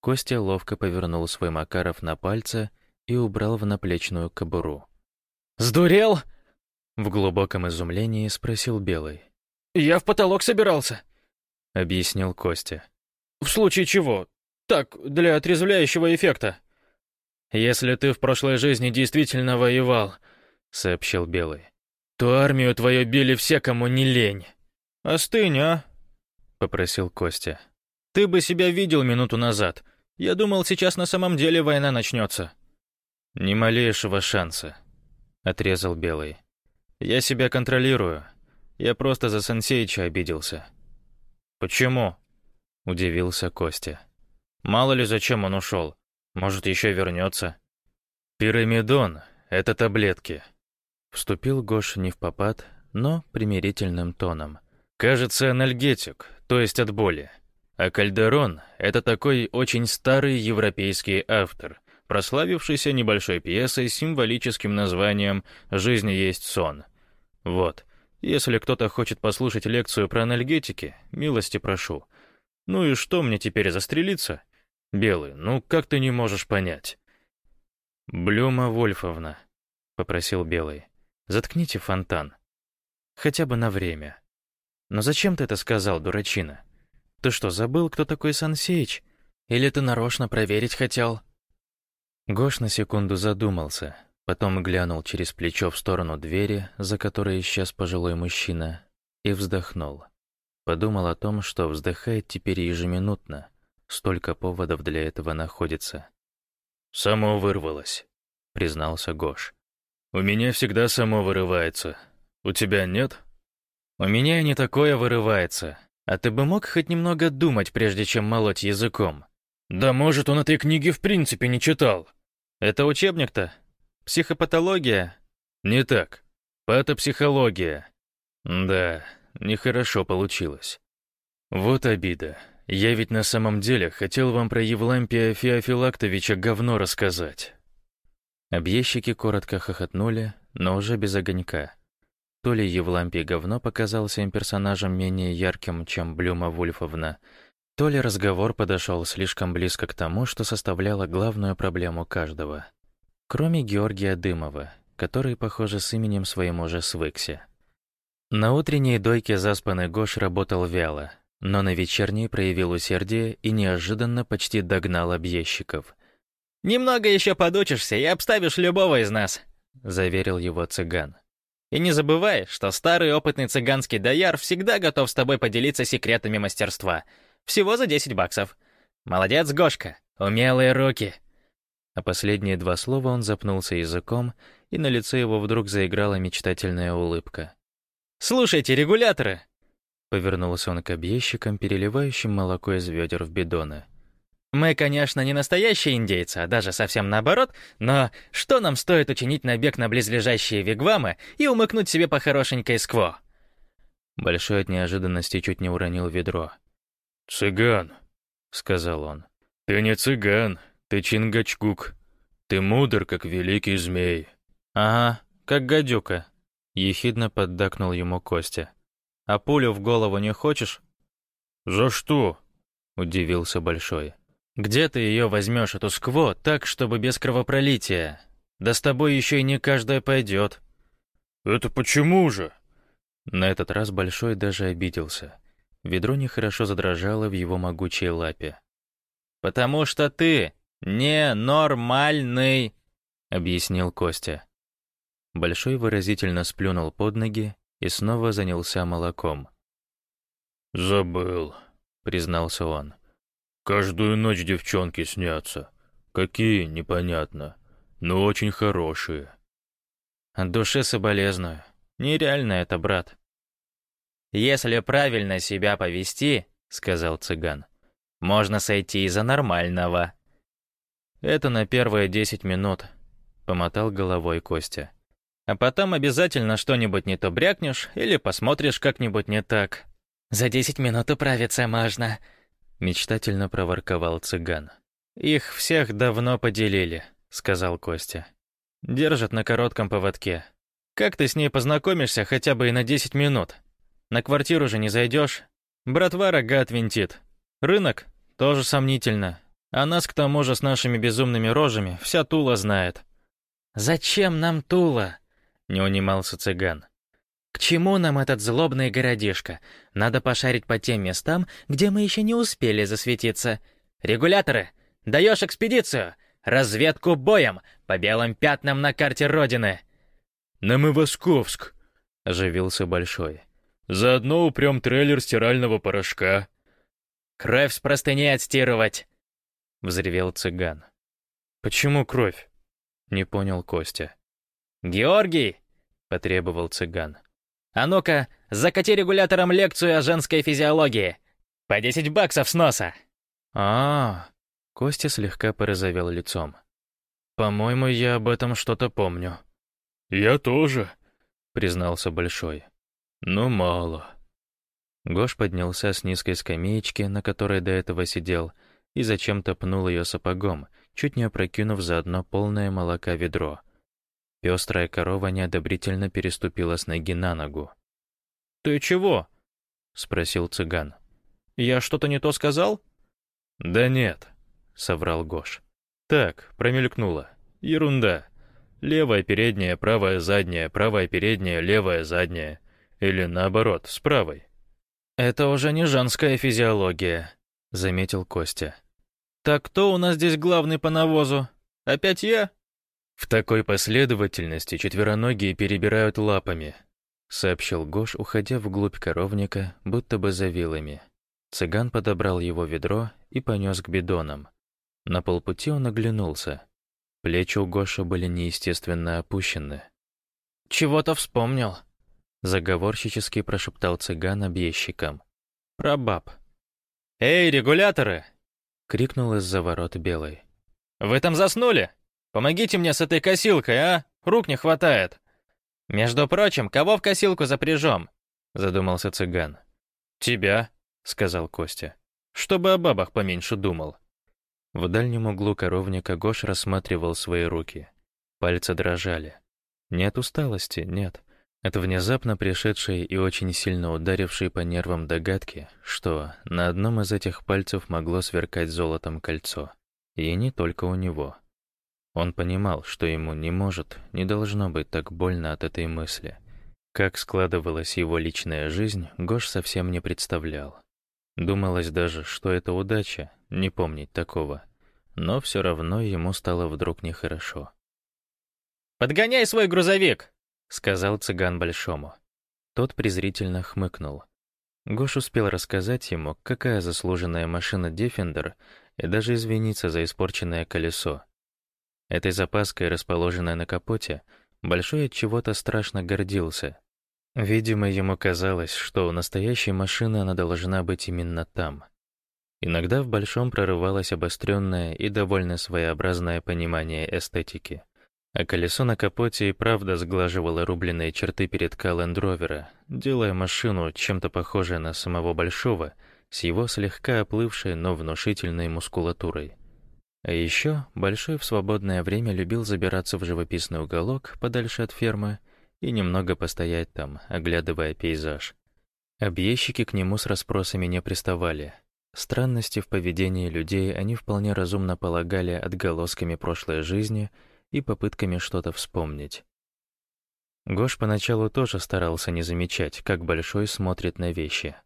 Костя ловко повернул свой Макаров на пальце и убрал в наплечную кобуру. «Сдурел?» В глубоком изумлении спросил Белый. «Я в потолок собирался», — объяснил Костя. «В случае чего? Так, для отрезвляющего эффекта». «Если ты в прошлой жизни действительно воевал», — сообщил Белый, «то армию твою били все, кому не лень». «Остынь, а?» — попросил Костя. «Ты бы себя видел минуту назад. Я думал, сейчас на самом деле война начнется». «Ни малейшего шанса», — отрезал Белый. «Я себя контролирую. Я просто за Сансеича обиделся». «Почему?» — удивился Костя. «Мало ли, зачем он ушел. Может, еще вернется». «Пирамидон — это таблетки», — вступил Гош не в попад, но примирительным тоном. «Кажется, анальгетик, то есть от боли. А Кальдерон — это такой очень старый европейский автор, прославившийся небольшой пьесой с символическим названием «Жизнь есть сон». Вот, если кто-то хочет послушать лекцию про анальгетики, милости прошу. Ну и что мне теперь застрелиться? Белый, ну как ты не можешь понять? «Блюма Вольфовна», — попросил Белый, — «заткните фонтан. Хотя бы на время. Но зачем ты это сказал, дурачина?» Ты что, забыл, кто такой Сансеич? Или ты нарочно проверить хотел?» Гош на секунду задумался, потом глянул через плечо в сторону двери, за которой исчез пожилой мужчина, и вздохнул. Подумал о том, что вздыхает теперь ежеминутно, столько поводов для этого находится. «Само вырвалось», — признался Гош. «У меня всегда само вырывается. У тебя нет?» «У меня не такое вырывается», а ты бы мог хоть немного думать, прежде чем молоть языком? Да может, он этой книги в принципе не читал. Это учебник-то? Психопатология? Не так. Патопсихология. Да, нехорошо получилось. Вот обида. Я ведь на самом деле хотел вам про Евлампия Феофилактовича говно рассказать. Объездчики коротко хохотнули, но уже без огонька. То ли Евлампий говно показался им персонажем менее ярким, чем Блюма Вульфовна, То ли разговор подошел слишком близко к тому, что составляло главную проблему каждого. Кроме Георгия Дымова, который, похоже, с именем своим уже свыкся. На утренней дойке заспанный Гош работал вяло, но на вечерней проявил усердие и неожиданно почти догнал объездчиков. «Немного еще подучишься и обставишь любого из нас», — заверил его цыган. «И не забывай, что старый опытный цыганский дояр всегда готов с тобой поделиться секретами мастерства. Всего за 10 баксов. Молодец, Гошка, умелые руки». А последние два слова он запнулся языком, и на лице его вдруг заиграла мечтательная улыбка. «Слушайте, регуляторы!» Повернулся он к объездчикам, переливающим молоко из ведер в бидоны. «Мы, конечно, не настоящие индейцы, а даже совсем наоборот, но что нам стоит учинить набег на близлежащие вигвамы и умыкнуть себе по хорошенькой скво?» Большой от неожиданности чуть не уронил ведро. «Цыган», — сказал он. «Ты не цыган, ты Чингачгук. Ты мудр, как великий змей». «Ага, как гадюка», — ехидно поддакнул ему Костя. А пулю в голову не хочешь?» «За что?» — удивился Большой. «Где ты ее возьмешь, эту скво, так, чтобы без кровопролития? Да с тобой еще и не каждая пойдет». «Это почему же?» На этот раз Большой даже обиделся. Ведро нехорошо задрожало в его могучей лапе. «Потому что ты ненормальный», — объяснил Костя. Большой выразительно сплюнул под ноги и снова занялся молоком. «Забыл», — признался он. «Каждую ночь девчонки снятся. Какие, непонятно, но очень хорошие». «От души соболезную. Нереально это, брат». «Если правильно себя повести», — сказал цыган, — «можно сойти за нормального». «Это на первые десять минут», — помотал головой Костя. А потом обязательно что-нибудь не то брякнешь или посмотришь как-нибудь не так. «За десять минут управиться можно», — мечтательно проворковал цыган. «Их всех давно поделили», — сказал Костя. «Держат на коротком поводке. Как ты с ней познакомишься хотя бы и на десять минут? На квартиру же не зайдешь. Братва рога отвинтит. Рынок тоже сомнительно. А нас к тому же с нашими безумными рожами вся Тула знает». «Зачем нам Тула?» не унимался цыган. «К чему нам этот злобный городишко? Надо пошарить по тем местам, где мы еще не успели засветиться. Регуляторы, даешь экспедицию! Разведку боем, по белым пятнам на карте Родины!» «На Мывосковск!» — оживился Большой. «Заодно упрем трейлер стирального порошка». «Кровь с простыней отстирывать!» — взревел цыган. «Почему кровь?» — не понял Костя. «Георгий!» — потребовал цыган. «А ну-ка, закати регулятором лекцию о женской физиологии. По десять баксов с носа!» а, -а, -а Костя слегка порозовел лицом. «По-моему, я об этом что-то помню». «Я тоже», — признался Большой. «Но мало». Гош поднялся с низкой скамеечки, на которой до этого сидел, и зачем-то пнул ее сапогом, чуть не опрокинув заодно полное молока ведро. Пестрая корова неодобрительно переступила с ноги на ногу. «Ты чего?» — спросил цыган. «Я что-то не то сказал?» «Да нет», — соврал Гош. «Так, промелькнуло. Ерунда. Левая передняя, правая задняя, правая передняя, левая задняя. Или наоборот, с правой». «Это уже не женская физиология», — заметил Костя. «Так кто у нас здесь главный по навозу? Опять я?» «В такой последовательности четвероногие перебирают лапами», — сообщил Гош, уходя вглубь коровника, будто бы за вилами. Цыган подобрал его ведро и понес к бидонам. На полпути он оглянулся. Плечи у Гоша были неестественно опущены. «Чего-то вспомнил», — заговорщически прошептал цыган объездчикам. «Про баб». «Эй, регуляторы!» — крикнул из-за ворот Белый. «Вы там заснули?» Помогите мне с этой косилкой, а? Рук не хватает. Между прочим, кого в косилку запряжем? Задумался цыган. Тебя, сказал Костя. Чтобы о бабах поменьше думал. В дальнем углу коровника Гош рассматривал свои руки. Пальцы дрожали. Не от усталости, нет. От внезапно пришедшей и очень сильно ударившей по нервам догадки, что на одном из этих пальцев могло сверкать золотом кольцо. И не только у него. Он понимал, что ему не может, не должно быть так больно от этой мысли. Как складывалась его личная жизнь, Гош совсем не представлял. Думалось даже, что это удача, не помнить такого. Но все равно ему стало вдруг нехорошо. «Подгоняй свой грузовик!» — сказал цыган Большому. Тот презрительно хмыкнул. Гош успел рассказать ему, какая заслуженная машина «Дефендер», и даже извиниться за испорченное колесо. Этой запаской, расположенной на капоте, Большой от чего-то страшно гордился. Видимо, ему казалось, что у настоящей машины она должна быть именно там. Иногда в Большом прорывалось обостренное и довольно своеобразное понимание эстетики. А колесо на капоте и правда сглаживало рубленные черты передка Лендровера, делая машину чем-то похожей на самого Большого, с его слегка оплывшей, но внушительной мускулатурой. А еще Большой в свободное время любил забираться в живописный уголок подальше от фермы и немного постоять там, оглядывая пейзаж. Объездчики к нему с расспросами не приставали. Странности в поведении людей они вполне разумно полагали отголосками прошлой жизни и попытками что-то вспомнить. Гош поначалу тоже старался не замечать, как Большой смотрит на вещи.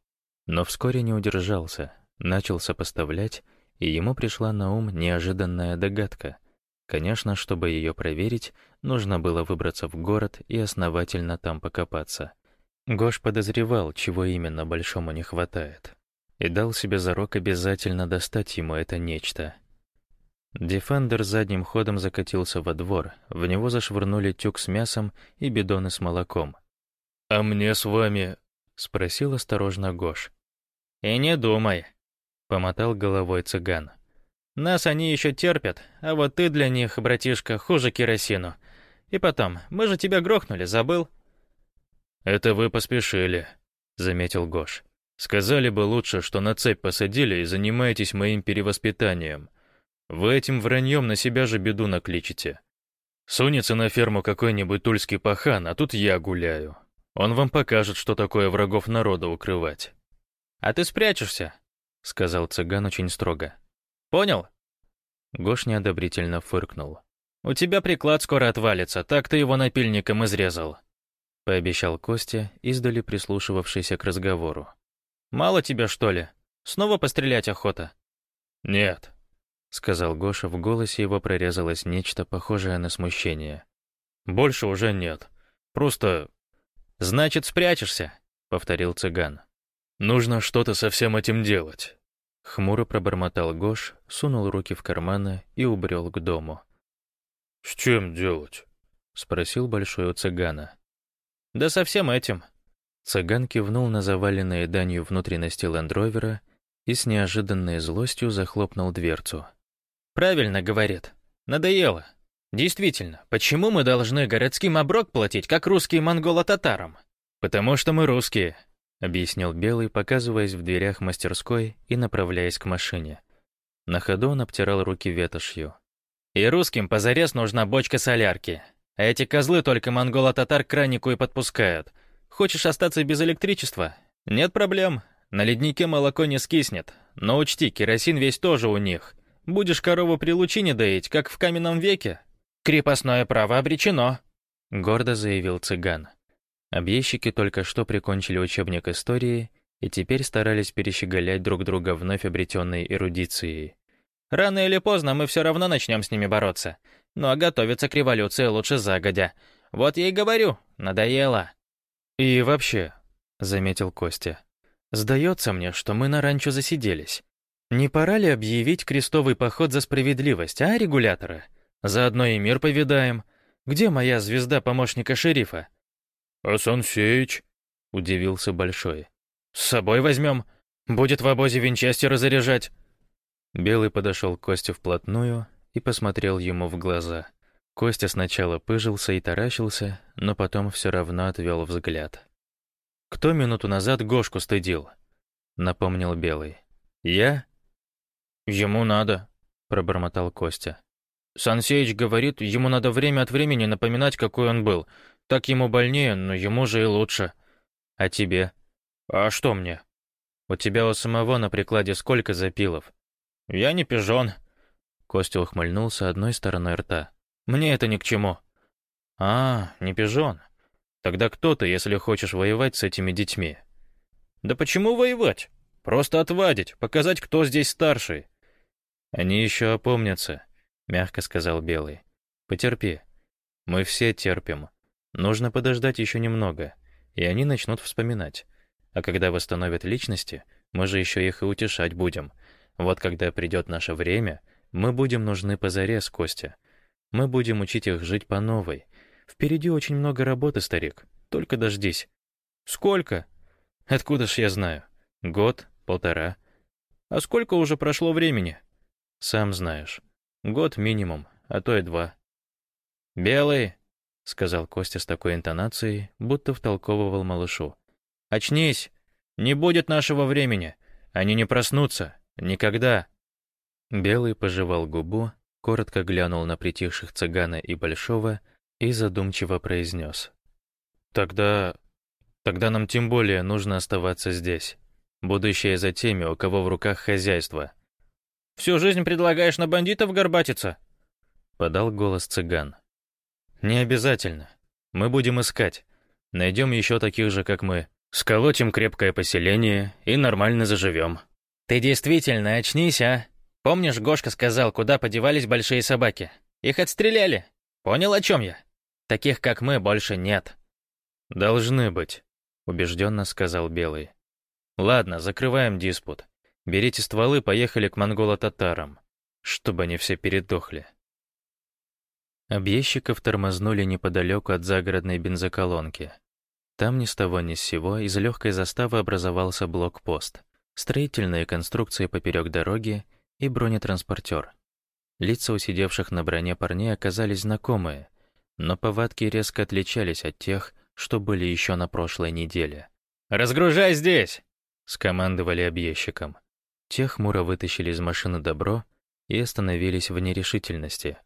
Но вскоре не удержался, начал сопоставлять и ему пришла на ум неожиданная догадка. Конечно, чтобы ее проверить, нужно было выбраться в город и основательно там покопаться. Гош подозревал, чего именно Большому не хватает, и дал себе зарок обязательно достать ему это нечто. Дефендер задним ходом закатился во двор, в него зашвырнули тюк с мясом и бидоны с молоком. «А мне с вами...» — спросил осторожно Гош. «И не думай», — помотал головой цыган. «Нас они еще терпят, а вот ты для них, братишка, хуже керосину. И потом, мы же тебя грохнули, забыл?» «Это вы поспешили», — заметил Гош. «Сказали бы лучше, что на цепь посадили и занимаетесь моим перевоспитанием. Вы этим враньем на себя же беду накличите. Сунется на ферму какой-нибудь тульский пахан, а тут я гуляю. Он вам покажет, что такое врагов народа укрывать». «А ты спрячешься», — сказал цыган очень строго. «Понял?» Гош неодобрительно фыркнул. «У тебя приклад скоро отвалится, так ты его напильником изрезал», — пообещал Костя, издали прислушивавшийся к разговору. «Мало тебя, что ли? Снова пострелять охота?» «Нет», — сказал Гоша, в голосе его прорезалось нечто похожее на смущение. «Больше уже нет. Просто...» «Значит, спрячешься», — повторил цыган. Нужно что-то со всем этим делать. Хмуро пробормотал Гош, сунул руки в карманы и убрел к дому. «С чем делать?» — спросил большой у цыгана. «Да со всем этим». Цыган кивнул на заваленные данью внутренности лендровера и с неожиданной злостью захлопнул дверцу. «Правильно, — говорит. Надоело. Действительно, почему мы должны городским оброк платить, как русские монголо-татарам? Потому что мы русские, — объяснил Белый, показываясь в дверях мастерской и направляясь к машине. На ходу он обтирал руки ветошью. «И русским позарез нужна бочка солярки. А эти козлы только монголо-татар к кранику и подпускают. Хочешь остаться без электричества? Нет проблем. На леднике молоко не скиснет. Но учти, керосин весь тоже у них. Будешь корову при лучине доить, как в каменном веке? Крепостное право обречено», — гордо заявил цыган. Объездчики только что прикончили учебник истории и теперь старались перещеголять друг друга вновь обретенной эрудицией. «Рано или поздно мы все равно начнем с ними бороться. Но готовиться к революции лучше загодя. Вот я и говорю, надоело». «И вообще», — заметил Костя, — «сдается мне, что мы на ранчо засиделись. Не пора ли объявить крестовый поход за справедливость, а, регуляторы? Заодно и мир повидаем. Где моя звезда помощника шерифа? «А Сансеич?» — удивился Большой. «С собой возьмем. Будет в обозе винчестера заряжать». Белый подошел к Косте вплотную и посмотрел ему в глаза. Костя сначала пыжился и таращился, но потом все равно отвел взгляд. «Кто минуту назад Гошку стыдил?» — напомнил Белый. «Я?» «Ему надо», — пробормотал Костя. Сансеич говорит, ему надо время от времени напоминать, какой он был. Так ему больнее, но ему же и лучше. А тебе? А что мне? У тебя у самого на прикладе сколько запилов? Я не пижон. Костя ухмыльнулся одной стороной рта. Мне это ни к чему. А, не пижон. Тогда кто ты, если хочешь воевать с этими детьми? Да почему воевать? Просто отвадить, показать, кто здесь старший. Они еще опомнятся, мягко сказал Белый. Потерпи. Мы все терпим. Нужно подождать еще немного, и они начнут вспоминать. А когда восстановят личности, мы же еще их и утешать будем. Вот когда придет наше время, мы будем нужны позарез, Костя. Мы будем учить их жить по новой. Впереди очень много работы, старик. Только дождись. Сколько? Откуда ж я знаю? Год, полтора. А сколько уже прошло времени? Сам знаешь. Год минимум, а то и два. «Белый!» — сказал Костя с такой интонацией, будто втолковывал малышу. «Очнись! Не будет нашего времени! Они не проснутся! Никогда!» Белый пожевал губу, коротко глянул на притихших цыгана и Большого и задумчиво произнес. «Тогда... тогда нам тем более нужно оставаться здесь. Будущее за теми, у кого в руках хозяйство». «Всю жизнь предлагаешь на бандитов горбатиться?» — подал голос цыган. «Не обязательно. Мы будем искать. Найдем еще таких же, как мы. Сколотим крепкое поселение и нормально заживем». «Ты действительно очнись, а? Помнишь, Гошка сказал, куда подевались большие собаки? Их отстреляли. Понял, о чем я? Таких, как мы, больше нет». «Должны быть», — убежденно сказал Белый. «Ладно, закрываем диспут. Берите стволы, поехали к монголо-татарам, чтобы они все передохли». Объездчиков тормознули неподалеку от загородной бензоколонки. Там ни с того ни с сего из легкой заставы образовался блокпост, строительные конструкции поперек дороги и бронетранспортер. Лица у сидевших на броне парней оказались знакомые, но повадки резко отличались от тех, что были еще на прошлой неделе. «Разгружай здесь!» — скомандовали объездчикам. Те хмуро вытащили из машины добро и остановились в нерешительности.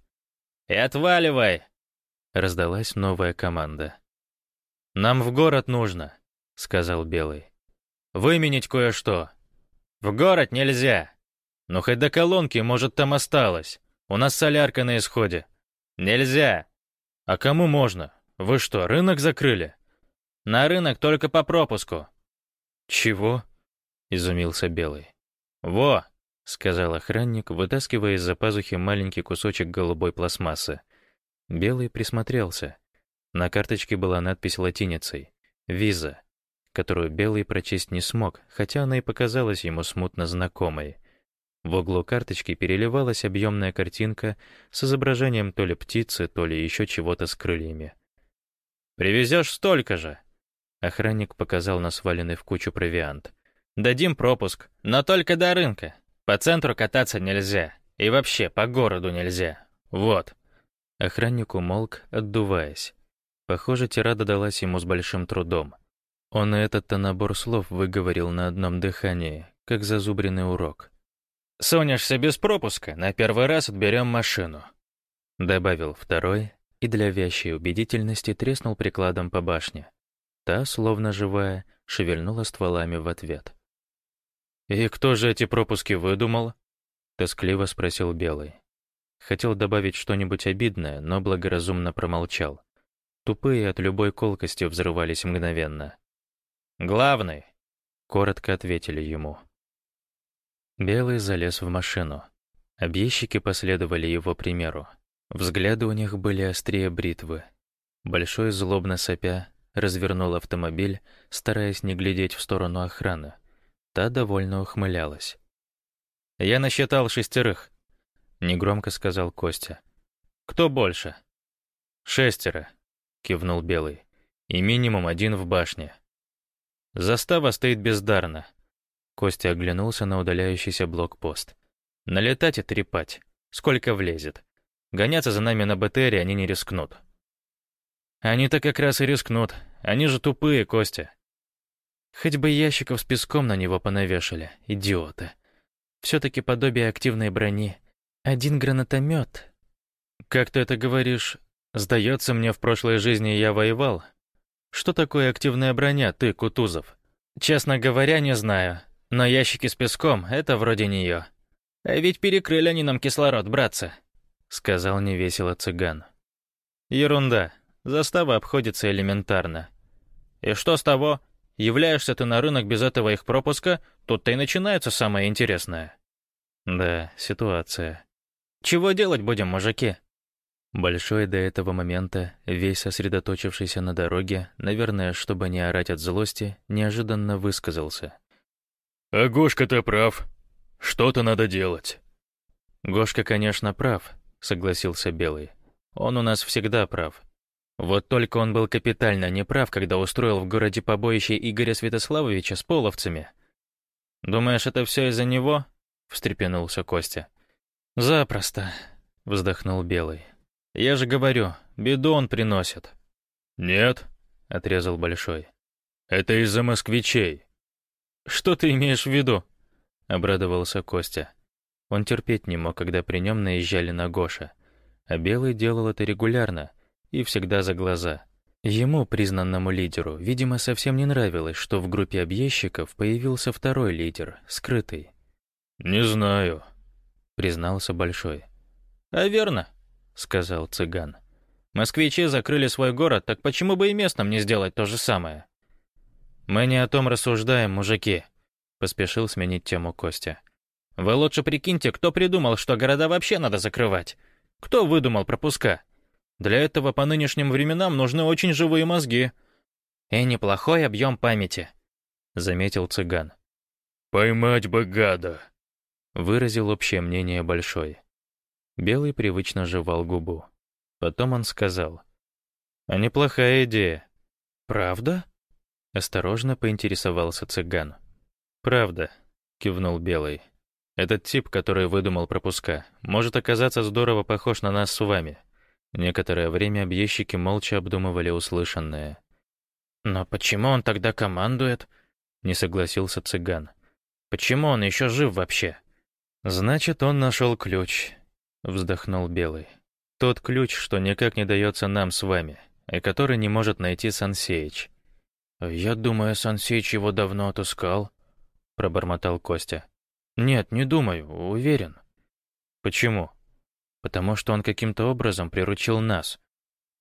«И отваливай!» — раздалась новая команда. «Нам в город нужно», — сказал Белый. «Выменить кое-что. В город нельзя. Ну хоть до колонки, может, там осталось. У нас солярка на исходе. Нельзя. А кому можно? Вы что, рынок закрыли? На рынок только по пропуску». «Чего?» — изумился Белый. «Во!» — сказал охранник, вытаскивая из-за пазухи маленький кусочек голубой пластмассы. Белый присмотрелся. На карточке была надпись латиницей «Виза», которую Белый прочесть не смог, хотя она и показалась ему смутно знакомой. В углу карточки переливалась объемная картинка с изображением то ли птицы, то ли еще чего-то с крыльями. «Привезешь столько же!» Охранник показал на сваленный в кучу провиант. «Дадим пропуск, но только до рынка. По центру кататься нельзя. И вообще, по городу нельзя. Вот». Охранник умолк, отдуваясь. Похоже, тирада далась ему с большим трудом. Он и этот-то набор слов выговорил на одном дыхании, как зазубренный урок. «Сунешься без пропуска, на первый раз отберем машину», — добавил второй и для вящей убедительности треснул прикладом по башне. Та, словно живая, шевельнула стволами в ответ. «И кто же эти пропуски выдумал?» — тоскливо спросил Белый. Хотел добавить что-нибудь обидное, но благоразумно промолчал. Тупые от любой колкости взрывались мгновенно. «Главный!» — коротко ответили ему. Белый залез в машину. Объездчики последовали его примеру. Взгляды у них были острее бритвы. Большой злобно сопя развернул автомобиль, стараясь не глядеть в сторону охраны, Та довольно ухмылялась. «Я насчитал шестерых», — негромко сказал Костя. «Кто больше?» «Шестеро», — кивнул Белый. «И минимум один в башне». «Застава стоит бездарно». Костя оглянулся на удаляющийся блокпост. «Налетать и трепать. Сколько влезет. Гоняться за нами на БТРе они не рискнут». «Они-то как раз и рискнут. Они же тупые, Костя. Хоть бы ящиков с песком на него понавешали, идиоты. Все-таки подобие активной брони. Один гранатомет. Как ты это говоришь? Сдается мне, в прошлой жизни я воевал. Что такое активная броня, ты, Кутузов? Честно говоря, не знаю. Но ящики с песком — это вроде нее. А ведь перекрыли они нам кислород, братцы, — сказал невесело цыган. Ерунда. Застава обходится элементарно. И что с того? Являешься ты на рынок без этого их пропуска, тут-то и начинается самое интересное. Да, ситуация. Чего делать будем, мужики? Большой до этого момента, весь сосредоточившийся на дороге, наверное, чтобы не орать от злости, неожиданно высказался. «А Гошка-то прав. Что-то надо делать». «Гошка, конечно, прав», — согласился Белый. «Он у нас всегда прав. Вот только он был капитально неправ, когда устроил в городе побоище Игоря Святославовича с половцами. «Думаешь, это все из-за него?» — встрепенулся Костя. «Запросто», — вздохнул Белый. «Я же говорю, беду он приносит». «Нет», — отрезал Большой. «Это из-за москвичей». «Что ты имеешь в виду?» — обрадовался Костя. Он терпеть не мог, когда при нем наезжали на Гоша. А Белый делал это регулярно и всегда за глаза. Ему, признанному лидеру, видимо, совсем не нравилось, что в группе объездчиков появился второй лидер, скрытый. «Не знаю», — признался Большой. «А верно», сказал цыган. «Москвичи закрыли свой город, так почему бы и местным не сделать то же самое?» «Мы не о том рассуждаем, мужики», — поспешил сменить тему Костя. «Вы лучше прикиньте, кто придумал, что города вообще надо закрывать? Кто выдумал пропуска? Для этого по нынешним временам нужны очень живые мозги. И неплохой объем памяти», — заметил цыган. «Поймать бы гада», — выразил общее мнение Большой. Белый привычно жевал губу. Потом он сказал. «А неплохая идея». «Правда?» Осторожно поинтересовался цыган. «Правда», — кивнул Белый. «Этот тип, который выдумал пропуска, может оказаться здорово похож на нас с вами». Некоторое время объездчики молча обдумывали услышанное. «Но почему он тогда командует?» — не согласился цыган. «Почему он еще жив вообще?» «Значит, он нашел ключ», — вздохнул Белый. «Тот ключ, что никак не дается нам с вами, и который не может найти Сансеич». «Я думаю, Сансеич его давно отыскал», — пробормотал Костя. «Нет, не думаю, уверен». «Почему?» «Потому что он каким-то образом приручил нас.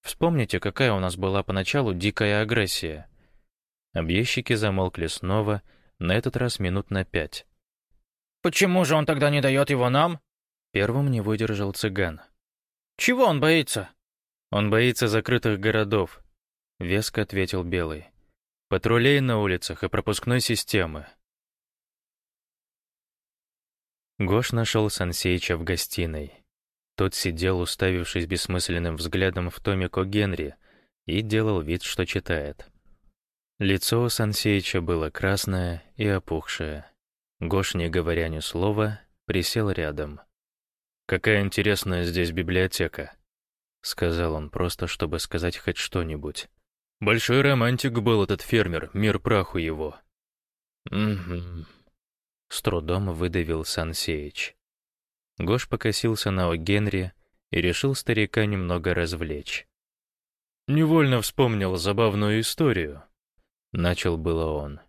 Вспомните, какая у нас была поначалу дикая агрессия». Объездчики замолкли снова, на этот раз минут на пять. «Почему же он тогда не дает его нам?» Первым не выдержал цыган. «Чего он боится?» «Он боится закрытых городов», — веско ответил Белый. «Патрулей на улицах и пропускной системы». Гош нашел Сансеича в гостиной. Тот сидел, уставившись бессмысленным взглядом в томик о Генри, и делал вид, что читает. Лицо у Сансеича было красное и опухшее. Гош, не говоря ни слова, присел рядом. «Какая интересная здесь библиотека», — сказал он просто, чтобы сказать хоть что-нибудь. «Большой романтик был этот фермер, мир праху его». «Угу», — с трудом выдавил Сансеич. Гош покосился на О. Генри и решил старика немного развлечь. «Невольно вспомнил забавную историю», — начал было он.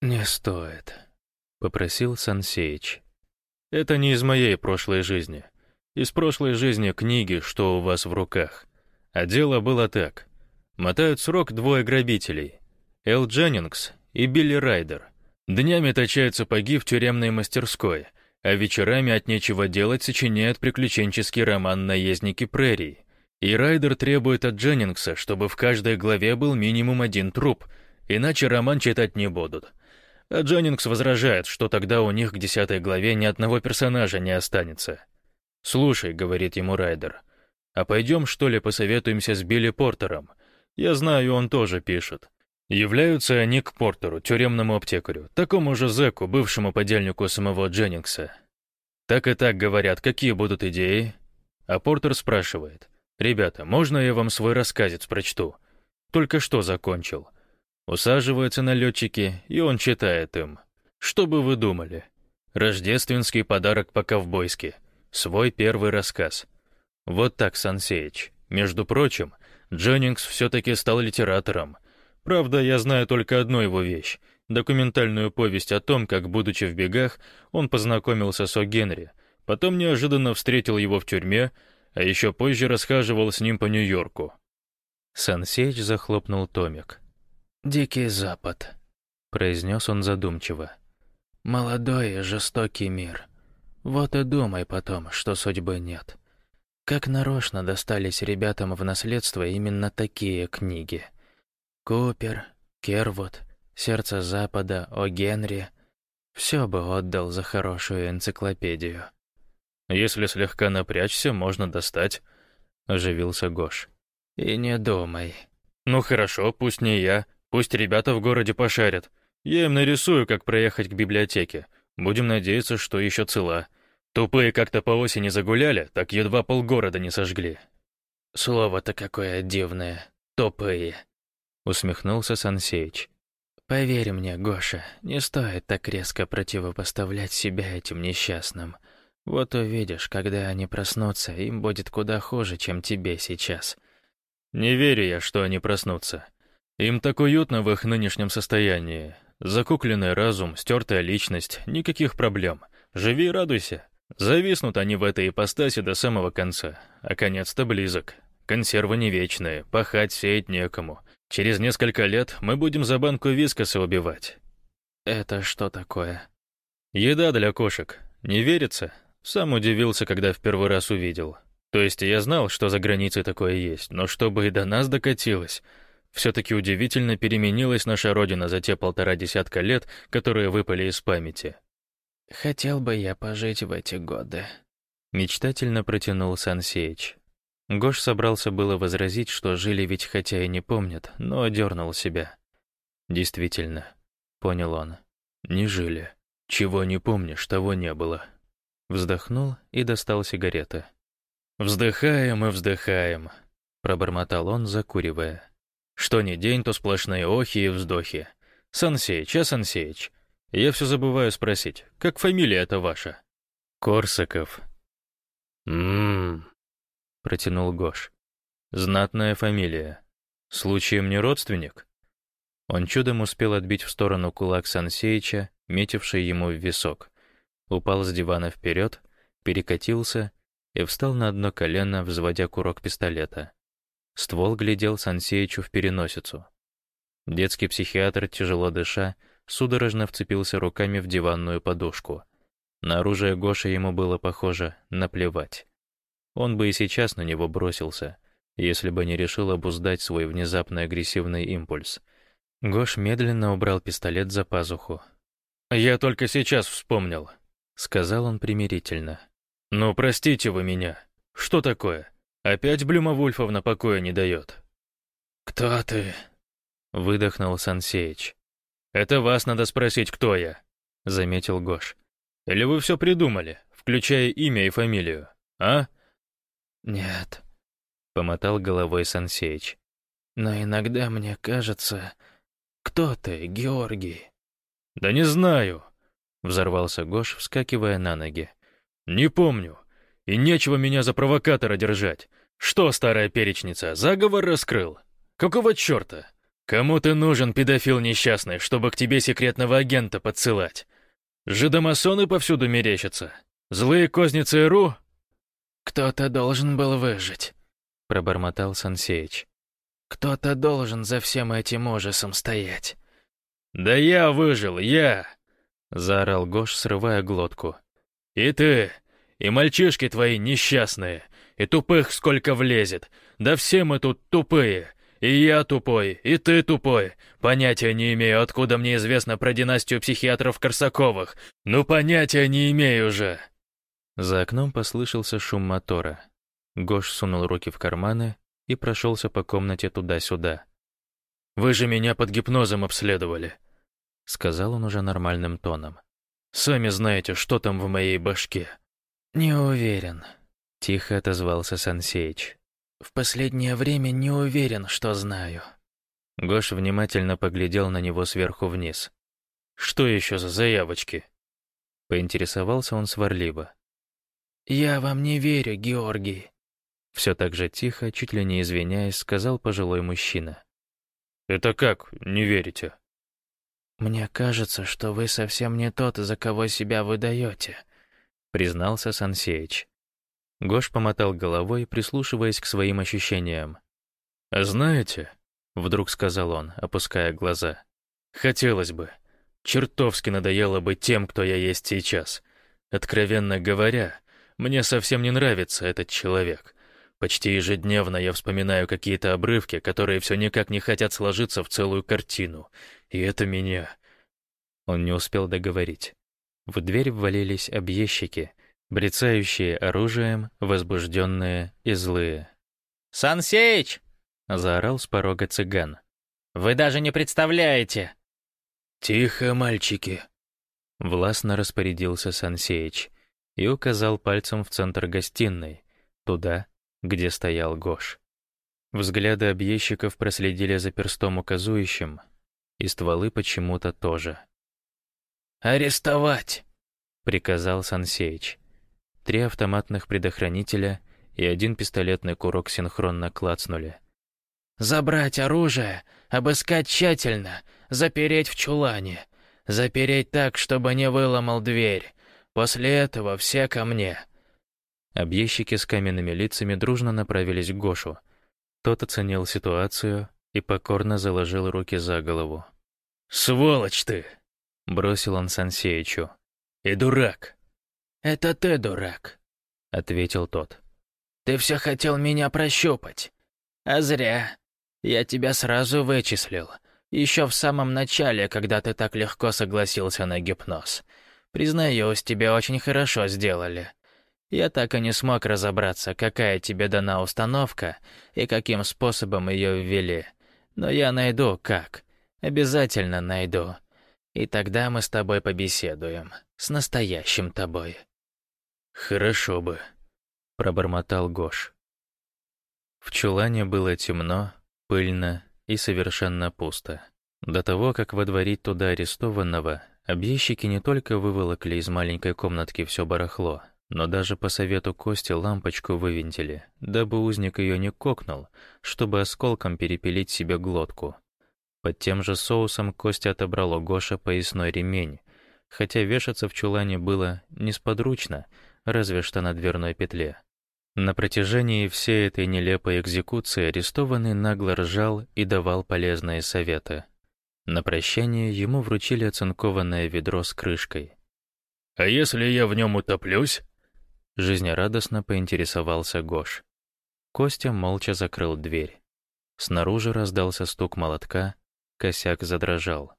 «Не стоит», — попросил Сансеич. «Это не из моей прошлой жизни. Из прошлой жизни книги, что у вас в руках. А дело было так. Мотают срок двое грабителей. Эл Дженнингс и Билли Райдер. Днями точают сапоги в тюремной мастерской, а вечерами от нечего делать сочиняют приключенческий роман «Наездники прерий». И Райдер требует от Дженнингса, чтобы в каждой главе был минимум один труп, иначе роман читать не будут. А Дженнингс возражает, что тогда у них к десятой главе ни одного персонажа не останется. «Слушай», — говорит ему Райдер, — «а пойдем, что ли, посоветуемся с Билли Портером? Я знаю, он тоже пишет». Являются они к Портеру, тюремному аптекарю, такому же зэку, бывшему подельнику самого Дженнингса. Так и так говорят, какие будут идеи? А Портер спрашивает, «Ребята, можно я вам свой рассказец прочту? Только что закончил». Усаживаются налетчики, и он читает им. Что бы вы думали? Рождественский подарок по-ковбойски. Свой первый рассказ. Вот так, Сансеич. Между прочим, Дженнингс все-таки стал литератором. Правда, я знаю только одну его вещь — документальную повесть о том, как, будучи в бегах, он познакомился с О. Генри, потом неожиданно встретил его в тюрьме, а еще позже расхаживал с ним по Нью-Йорку. Сансейч захлопнул томик. «Дикий Запад», — произнес он задумчиво. «Молодой и жестокий мир. Вот и думай потом, что судьбы нет. Как нарочно достались ребятам в наследство именно такие книги. Купер, Кервуд, Сердце Запада, О. Генри. Все бы отдал за хорошую энциклопедию. «Если слегка напрячься, можно достать», — оживился Гош. «И не думай». «Ну хорошо, пусть не я, пусть ребята в городе пошарят. Я им нарисую, как проехать к библиотеке. Будем надеяться, что еще цела. Тупые как-то по осени загуляли, так едва полгорода не сожгли». «Слово-то какое дивное. Тупые», — усмехнулся Сансеич. «Поверь мне, Гоша, не стоит так резко противопоставлять себя этим несчастным. Вот увидишь, когда они проснутся, им будет куда хуже, чем тебе сейчас. Не верю я, что они проснутся. Им так уютно в их нынешнем состоянии. Закукленный разум, стертая личность, никаких проблем. Живи и радуйся. Зависнут они в этой ипостаси до самого конца, а конец-то близок. Консервы не вечные, пахать сеять некому. Через несколько лет мы будем за банку вискоса убивать. Это что такое? Еда для кошек. Не верится? Сам удивился, когда в первый раз увидел. То есть я знал, что за границей такое есть, но чтобы и до нас докатилось. Все-таки удивительно переменилась наша Родина за те полтора десятка лет, которые выпали из памяти. «Хотел бы я пожить в эти годы», — мечтательно протянул Сансеич. Гош собрался было возразить, что жили ведь хотя и не помнят, но одернул себя. «Действительно», — понял он, — «не жили. Чего не помнишь, того не было». Вздохнул и достал сигареты. «Вздыхаем и вздыхаем», — пробормотал он, закуривая. «Что ни день, то сплошные охи и вздохи. Сансеич, а Сансеич? Я все забываю спросить, как фамилия это ваша?» «Корсаков». «М-м-м», протянул Гош. «Знатная фамилия. Случаем не родственник?» Он чудом успел отбить в сторону кулак Сансеича, метивший ему в висок упал с дивана вперед, перекатился и встал на одно колено, взводя курок пистолета. Ствол глядел Сансеичу в переносицу. Детский психиатр, тяжело дыша, судорожно вцепился руками в диванную подушку. На оружие Гоши ему было похоже наплевать. Он бы и сейчас на него бросился, если бы не решил обуздать свой внезапно агрессивный импульс. Гош медленно убрал пистолет за пазуху. «Я только сейчас вспомнил», — сказал он примирительно. «Ну, простите вы меня. Что такое? Опять Блюма Вульфовна покоя не дает?» «Кто ты?» — выдохнул Сансеич. «Это вас надо спросить, кто я», — заметил Гош. «Или вы все придумали, включая имя и фамилию, а?» «Нет», — помотал головой Сансеич. «Но иногда мне кажется... Кто ты, Георгий?» «Да не знаю», Взорвался Гош, вскакивая на ноги. «Не помню. И нечего меня за провокатора держать. Что, старая перечница, заговор раскрыл? Какого черта? Кому ты нужен, педофил несчастный, чтобы к тебе секретного агента подсылать? Жидомасоны повсюду мерещатся? Злые козни ЦРУ?» «Кто-то должен был выжить», — пробормотал Сансеич. «Кто-то должен за всем этим ужасом стоять». «Да я выжил, я!» Заорал Гош, срывая глотку. «И ты, и мальчишки твои несчастные, и тупых сколько влезет. Да все мы тут тупые. И я тупой, и ты тупой. Понятия не имею, откуда мне известно про династию психиатров Корсаковых. Ну, понятия не имею же!» За окном послышался шум мотора. Гош сунул руки в карманы и прошелся по комнате туда-сюда. «Вы же меня под гипнозом обследовали. — сказал он уже нормальным тоном. «Сами знаете, что там в моей башке». «Не уверен», — тихо отозвался Сансеич. «В последнее время не уверен, что знаю». Гош внимательно поглядел на него сверху вниз. «Что еще за заявочки?» Поинтересовался он сварливо. «Я вам не верю, Георгий». Все так же тихо, чуть ли не извиняясь, сказал пожилой мужчина. «Это как, не верите?» «Мне кажется, что вы совсем не тот, за кого себя выдаете», — признался Сансеич. Гош помотал головой, прислушиваясь к своим ощущениям. «А знаете», — вдруг сказал он, опуская глаза, — «хотелось бы, чертовски надоело быть тем, кто я есть сейчас. Откровенно говоря, мне совсем не нравится этот человек. Почти ежедневно я вспоминаю какие-то обрывки, которые все никак не хотят сложиться в целую картину. И это меня...» Он не успел договорить. В дверь ввалились объездчики, брецающие оружием, возбужденные и злые. «Сансеич!» — заорал с порога цыган. «Вы даже не представляете!» «Тихо, мальчики!» Властно распорядился Сансеич и указал пальцем в центр гостиной, туда, где стоял Гош. Взгляды объездчиков проследили за перстом указующим, и стволы почему-то тоже. «Арестовать!» — приказал Сансеич. Три автоматных предохранителя и один пистолетный курок синхронно клацнули. «Забрать оружие, обыскать тщательно, запереть в чулане, запереть так, чтобы не выломал дверь. После этого все ко мне. Объездчики с каменными лицами дружно направились к Гошу. Тот оценил ситуацию и покорно заложил руки за голову. «Сволочь ты!» — бросил он Сансеичу. «И дурак!» «Это ты дурак», — ответил тот. «Ты все хотел меня прощупать. А зря. Я тебя сразу вычислил. Еще в самом начале, когда ты так легко согласился на гипноз. Признаюсь, тебе очень хорошо сделали. Я так и не смог разобраться, какая тебе дана установка и каким способом ее ввели. Но я найду как. Обязательно найду. И тогда мы с тобой побеседуем. С настоящим тобой. Хорошо бы, пробормотал Гош. В чулане было темно, пыльно и совершенно пусто. До того, как водворить туда арестованного, объездчики не только выволокли из маленькой комнатки все барахло, но даже по совету Кости лампочку вывинтили, дабы узник ее не кокнул, чтобы осколком перепилить себе глотку. Под тем же соусом Костя отобрал у Гоша поясной ремень, хотя вешаться в чулане было несподручно, разве что на дверной петле. На протяжении всей этой нелепой экзекуции арестованный нагло ржал и давал полезные советы. На прощание ему вручили оцинкованное ведро с крышкой. «А если я в нем утоплюсь?» Жизнерадостно поинтересовался Гош. Костя молча закрыл дверь. Снаружи раздался стук молотка, косяк задрожал.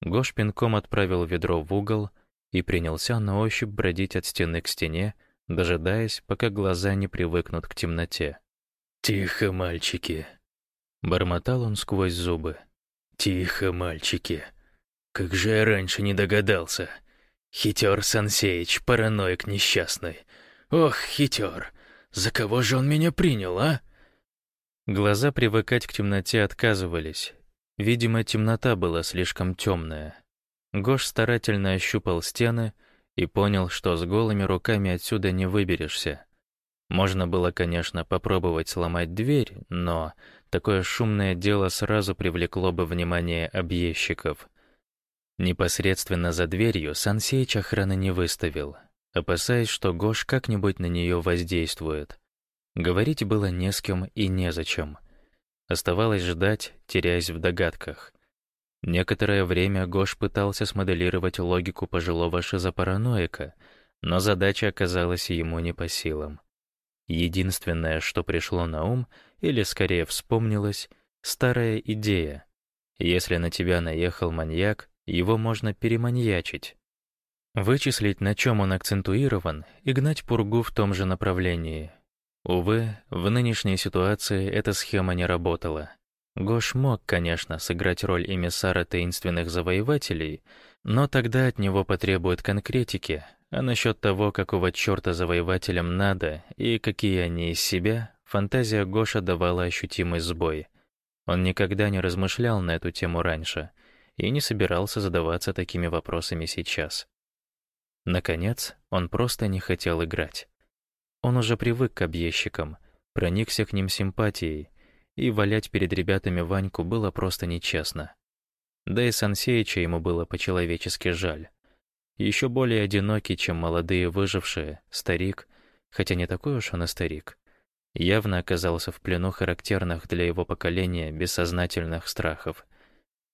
Гош пинком отправил ведро в угол и принялся на ощупь бродить от стены к стене, дожидаясь, пока глаза не привыкнут к темноте. «Тихо, мальчики!» Бормотал он сквозь зубы. «Тихо, мальчики! Как же я раньше не догадался! Хитер Сансеич, параноик несчастный! Ох, хитер! За кого же он меня принял, а? Глаза привыкать к темноте отказывались. Видимо, темнота была слишком темная. Гош старательно ощупал стены и понял, что с голыми руками отсюда не выберешься. Можно было, конечно, попробовать сломать дверь, но такое шумное дело сразу привлекло бы внимание объездчиков. Непосредственно за дверью Сансеич охраны не выставил, опасаясь, что Гош как-нибудь на нее воздействует. Говорить было не с кем и незачем. Оставалось ждать, теряясь в догадках. Некоторое время Гош пытался смоделировать логику пожилого шизопараноика, но задача оказалась ему не по силам. Единственное, что пришло на ум, или скорее вспомнилось, старая идея. Если на тебя наехал маньяк, его можно переманьячить. Вычислить, на чем он акцентуирован, и гнать пургу в том же направлении. Увы, в нынешней ситуации эта схема не работала. Гош мог, конечно, сыграть роль эмиссара таинственных завоевателей, но тогда от него потребуют конкретики, а насчет того, какого черта завоевателям надо и какие они из себя, фантазия Гоша давала ощутимый сбой. Он никогда не размышлял на эту тему раньше и не собирался задаваться такими вопросами сейчас. Наконец, он просто не хотел играть. Он уже привык к объездчикам, проникся к ним симпатией, и валять перед ребятами Ваньку было просто нечестно. Да и Сансеича ему было по-человечески жаль. Еще более одинокий, чем молодые выжившие, старик, хотя не такой уж он и старик, явно оказался в плену характерных для его поколения бессознательных страхов.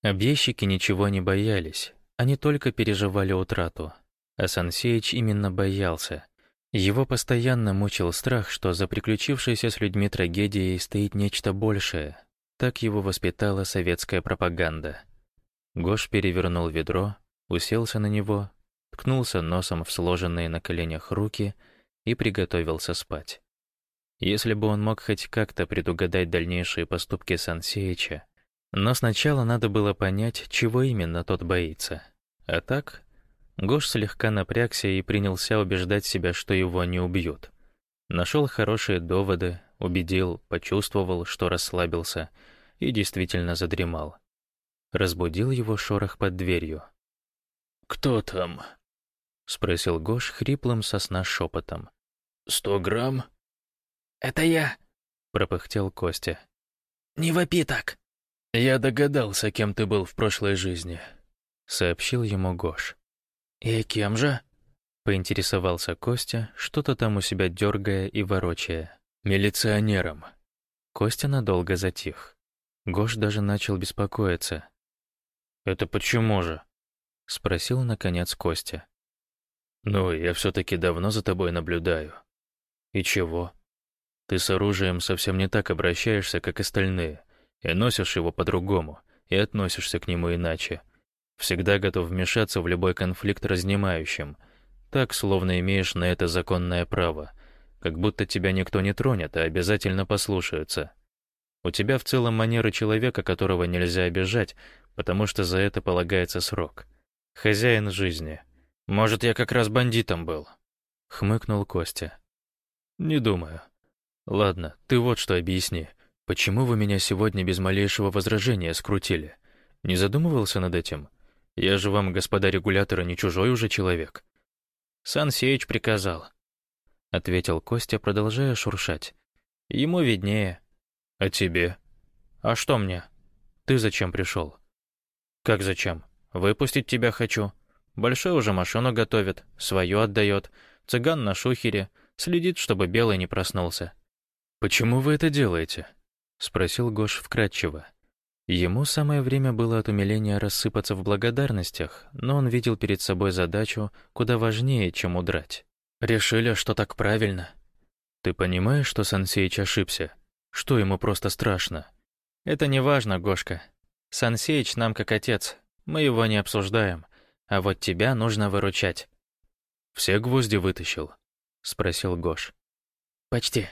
Объездчики ничего не боялись, они только переживали утрату. А Сансеич именно боялся. Его постоянно мучил страх, что за приключившейся с людьми трагедией стоит нечто большее. Так его воспитала советская пропаганда. Гош перевернул ведро, уселся на него, ткнулся носом в сложенные на коленях руки и приготовился спать. Если бы он мог хоть как-то предугадать дальнейшие поступки Сансеича, но сначала надо было понять, чего именно тот боится. А так, Гош слегка напрягся и принялся убеждать себя, что его не убьют. Нашел хорошие доводы, убедил, почувствовал, что расслабился и действительно задремал. Разбудил его шорох под дверью. «Кто там?» — спросил Гош хриплым сосна шепотом. «Сто грамм?» «Это я», — пропыхтел Костя. «Не вопи так!» «Я догадался, кем ты был в прошлой жизни», — сообщил ему Гош. «И кем же?» — поинтересовался Костя, что-то там у себя дергая и ворочая. «Милиционером». Костя надолго затих. Гош даже начал беспокоиться. «Это почему же?» — спросил, наконец, Костя. «Ну, я все-таки давно за тобой наблюдаю». «И чего?» «Ты с оружием совсем не так обращаешься, как остальные и носишь его по-другому, и относишься к нему иначе. Всегда готов вмешаться в любой конфликт разнимающим, так, словно имеешь на это законное право, как будто тебя никто не тронет, а обязательно послушаются. У тебя в целом манеры человека, которого нельзя обижать, потому что за это полагается срок. Хозяин жизни. Может, я как раз бандитом был? Хмыкнул Костя. Не думаю. Ладно, ты вот что объясни. Почему вы меня сегодня без малейшего возражения скрутили? Не задумывался над этим? Я же вам, господа регуляторы, не чужой уже человек. Сан Сеич приказал, — ответил Костя, продолжая шуршать. Ему виднее. А тебе? А что мне? Ты зачем пришел? Как зачем? Выпустить тебя хочу. Большой уже машину готовит, свою отдает. Цыган на шухере, следит, чтобы белый не проснулся. Почему вы это делаете? — спросил Гош вкратчиво. Ему самое время было от умиления рассыпаться в благодарностях, но он видел перед собой задачу куда важнее, чем удрать. «Решили, что так правильно». «Ты понимаешь, что Сансеич ошибся? Что ему просто страшно?» «Это не важно, Гошка. Сансеич нам как отец. Мы его не обсуждаем. А вот тебя нужно выручать». «Все гвозди вытащил?» — спросил Гош. «Почти.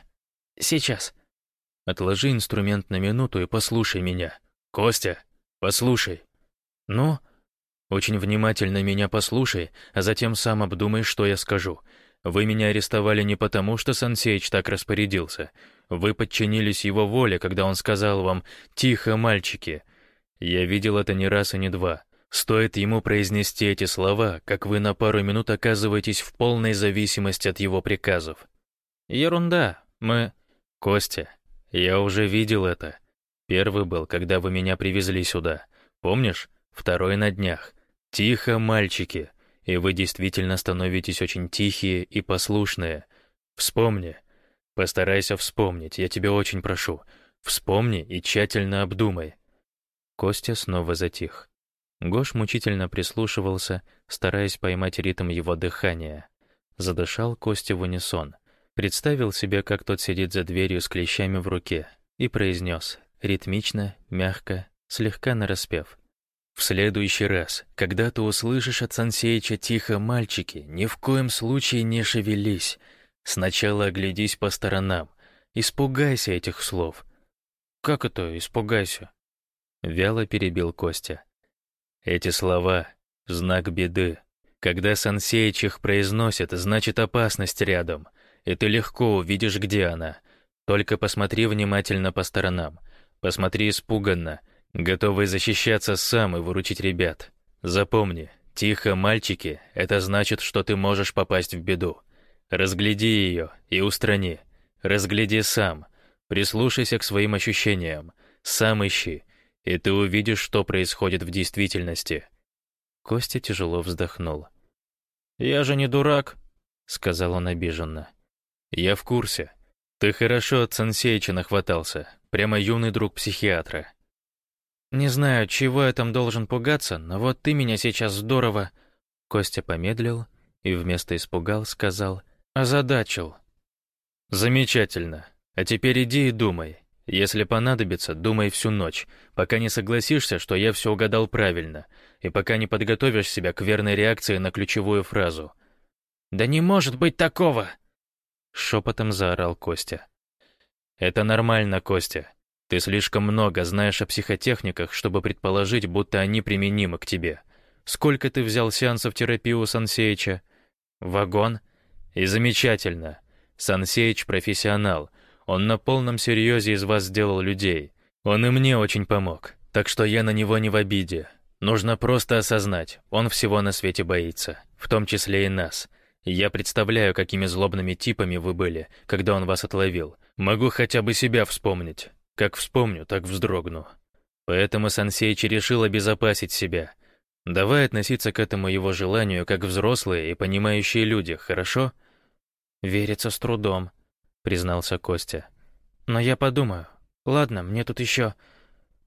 Сейчас». Отложи инструмент на минуту и послушай меня. Костя, послушай. Ну, очень внимательно меня послушай, а затем сам обдумай, что я скажу. Вы меня арестовали не потому, что Сансеич так распорядился. Вы подчинились его воле, когда он сказал вам «Тихо, мальчики». Я видел это не раз и не два. Стоит ему произнести эти слова, как вы на пару минут оказываетесь в полной зависимости от его приказов. Ерунда. Мы... Костя, «Я уже видел это. Первый был, когда вы меня привезли сюда. Помнишь? Второй на днях. Тихо, мальчики. И вы действительно становитесь очень тихие и послушные. Вспомни. Постарайся вспомнить, я тебя очень прошу. Вспомни и тщательно обдумай». Костя снова затих. Гош мучительно прислушивался, стараясь поймать ритм его дыхания. Задышал Костя в унисон. Представил себе, как тот сидит за дверью с клещами в руке, и произнес, ритмично, мягко, слегка нараспев. «В следующий раз, когда ты услышишь от Сансеича тихо «мальчики», ни в коем случае не шевелись. Сначала оглядись по сторонам. Испугайся этих слов». «Как это «испугайся»?» Вяло перебил Костя. «Эти слова — знак беды. Когда Сансеич их произносит, значит опасность рядом — и ты легко увидишь, где она. Только посмотри внимательно по сторонам. Посмотри испуганно, готовый защищаться сам и выручить ребят. Запомни, тихо, мальчики, это значит, что ты можешь попасть в беду. Разгляди ее и устрани. Разгляди сам. Прислушайся к своим ощущениям, сам ищи, и ты увидишь, что происходит в действительности». Костя тяжело вздохнул. «Я же не дурак», — сказал он обиженно. «Я в курсе. Ты хорошо от Сансеича нахватался, прямо юный друг психиатра». «Не знаю, чего я там должен пугаться, но вот ты меня сейчас здорово...» Костя помедлил и вместо испугал сказал «озадачил». «Замечательно. А теперь иди и думай. Если понадобится, думай всю ночь, пока не согласишься, что я все угадал правильно, и пока не подготовишь себя к верной реакции на ключевую фразу. «Да не может быть такого!» Шепотом заорал Костя. «Это нормально, Костя. Ты слишком много знаешь о психотехниках, чтобы предположить, будто они применимы к тебе. Сколько ты взял сеансов терапии у Сансеича? Вагон? И замечательно. Сансеич — профессионал — он на полном серьезе из вас сделал людей. Он и мне очень помог, так что я на него не в обиде. Нужно просто осознать, он всего на свете боится, в том числе и нас. Я представляю, какими злобными типами вы были, когда он вас отловил. Могу хотя бы себя вспомнить. Как вспомню, так вздрогну. Поэтому Сансейчи решил обезопасить себя. Давай относиться к этому его желанию как взрослые и понимающие люди, хорошо? Верится с трудом, — признался Костя. «Но я подумаю. Ладно, мне тут еще...»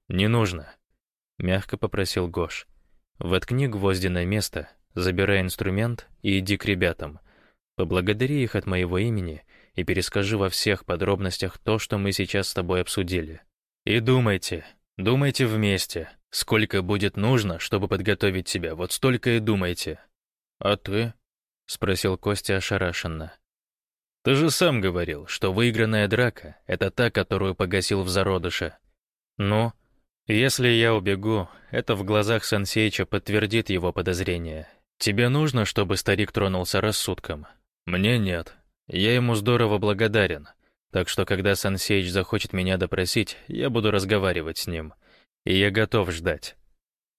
«Не нужно», — мягко попросил Гош. «Воткни гвозди на место, забирай инструмент и иди к ребятам. Поблагодари их от моего имени и перескажи во всех подробностях то, что мы сейчас с тобой обсудили. И думайте, думайте вместе. Сколько будет нужно, чтобы подготовить себя, вот столько и думайте». «А ты?» — спросил Костя ошарашенно. Ты же сам говорил, что выигранная драка — это та, которую погасил в зародыше. Ну, если я убегу, это в глазах Сансейча подтвердит его подозрения. Тебе нужно, чтобы старик тронулся рассудком? Мне нет. Я ему здорово благодарен. Так что, когда Сансейч захочет меня допросить, я буду разговаривать с ним. И я готов ждать.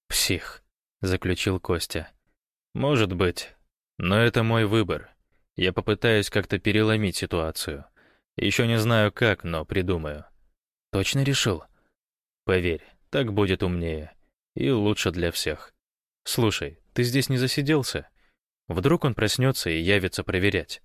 «Псих», — заключил Костя. «Может быть. Но это мой выбор. Я попытаюсь как-то переломить ситуацию. Еще не знаю как, но придумаю. Точно решил? Поверь, так будет умнее. И лучше для всех. Слушай, ты здесь не засиделся? Вдруг он проснется и явится проверять.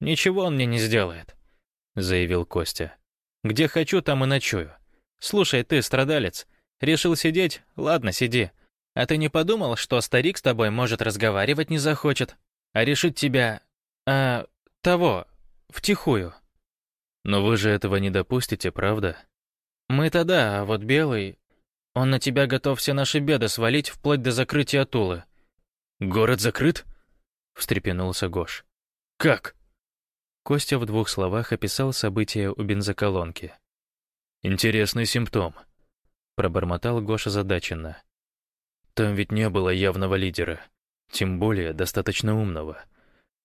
«Ничего он мне не сделает», — заявил Костя. «Где хочу, там и ночую. Слушай, ты, страдалец, решил сидеть? Ладно, сиди. А ты не подумал, что старик с тобой, может, разговаривать не захочет? А решить тебя «А... того... втихую». «Но вы же этого не допустите, правда?» «Мы-то да, а вот Белый... Он на тебя готов все наши беды свалить вплоть до закрытия Тулы». «Город закрыт?» — встрепенулся Гош. «Как?» Костя в двух словах описал события у бензоколонки. «Интересный симптом», — пробормотал Гоша задаченно. «Там ведь не было явного лидера, тем более достаточно умного».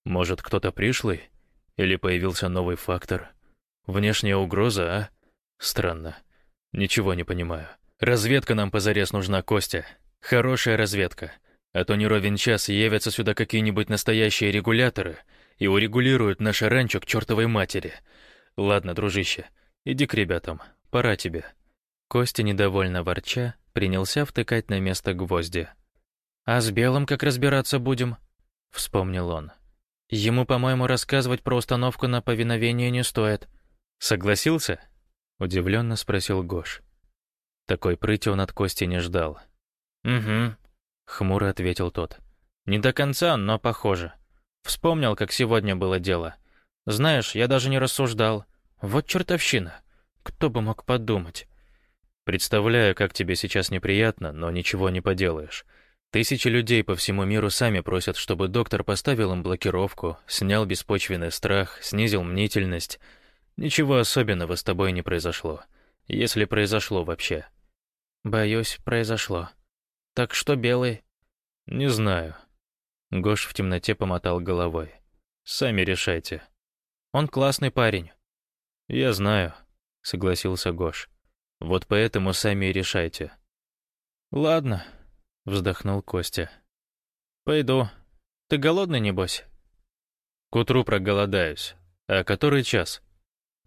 Может, кто-то пришлый? Или появился новый фактор? Внешняя угроза, а? Странно. Ничего не понимаю. Разведка нам позарез нужна, Костя. Хорошая разведка. А то не ровен час явятся сюда какие-нибудь настоящие регуляторы и урегулируют наше ранчо к чертовой матери. Ладно, дружище, иди к ребятам, пора тебе. Костя, недовольно ворча, принялся втыкать на место гвозди. «А с белым как разбираться будем?» — вспомнил он. Ему, по-моему, рассказывать про установку на повиновение не стоит. Согласился? Удивленно спросил Гош. Такой прыти он от Кости не ждал. «Угу», — хмуро ответил тот. «Не до конца, но похоже. Вспомнил, как сегодня было дело. Знаешь, я даже не рассуждал. Вот чертовщина. Кто бы мог подумать?» «Представляю, как тебе сейчас неприятно, но ничего не поделаешь. Тысячи людей по всему миру сами просят, чтобы доктор поставил им блокировку, снял беспочвенный страх, снизил мнительность. Ничего особенного с тобой не произошло. Если произошло вообще. Боюсь, произошло. Так что белый? Не знаю. Гош в темноте помотал головой. Сами решайте. Он классный парень. Я знаю, согласился Гош. Вот поэтому сами и решайте. Ладно, — вздохнул Костя. «Пойду. Ты голодный, небось?» «К утру проголодаюсь. А который час?»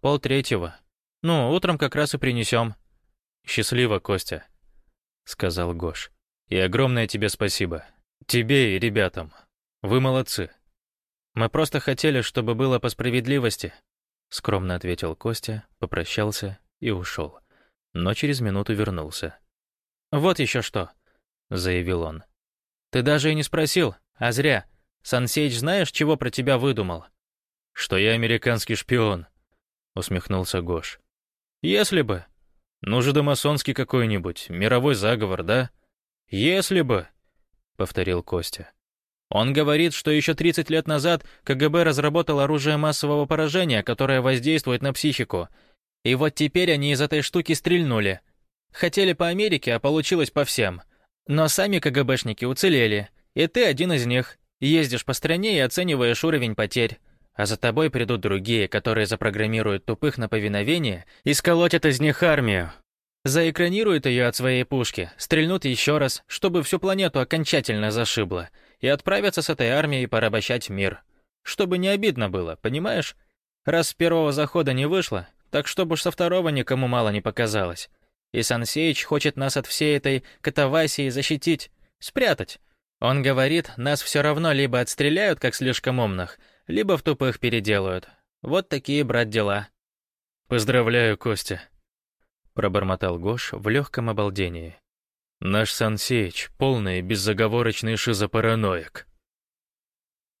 «Полтретьего». Ну, утром как раз и принесем. Счастливо, Костя, сказал Гош. И огромное тебе спасибо. Тебе и ребятам. Вы молодцы. Мы просто хотели, чтобы было по справедливости, скромно ответил Костя, попрощался и ушел. Но через минуту вернулся. Вот еще что, заявил он. Ты даже и не спросил, а зря. Сансейч знаешь, чего про тебя выдумал? Что я американский шпион, усмехнулся Гош. Если бы. Ну же домасонский какой-нибудь, мировой заговор, да? Если бы, повторил Костя. Он говорит, что еще 30 лет назад КГБ разработал оружие массового поражения, которое воздействует на психику. И вот теперь они из этой штуки стрельнули. Хотели по Америке, а получилось по всем. Но сами КГБшники уцелели, и ты один из них. Ездишь по стране и оцениваешь уровень потерь. А за тобой придут другие, которые запрограммируют тупых на повиновение и сколотят из них армию. Заэкранируют ее от своей пушки, стрельнут еще раз, чтобы всю планету окончательно зашибло, и отправятся с этой армией порабощать мир. Чтобы не обидно было, понимаешь? Раз с первого захода не вышло, так чтобы уж со второго никому мало не показалось. И Сансеич хочет нас от всей этой катавасии защитить, спрятать. Он говорит, нас все равно либо отстреляют, как слишком умных, либо в тупых переделают. Вот такие, брат, дела. Поздравляю, Костя. Пробормотал Гош в легком обалдении. Наш Сансеич — полный беззаговорочный шизопараноик.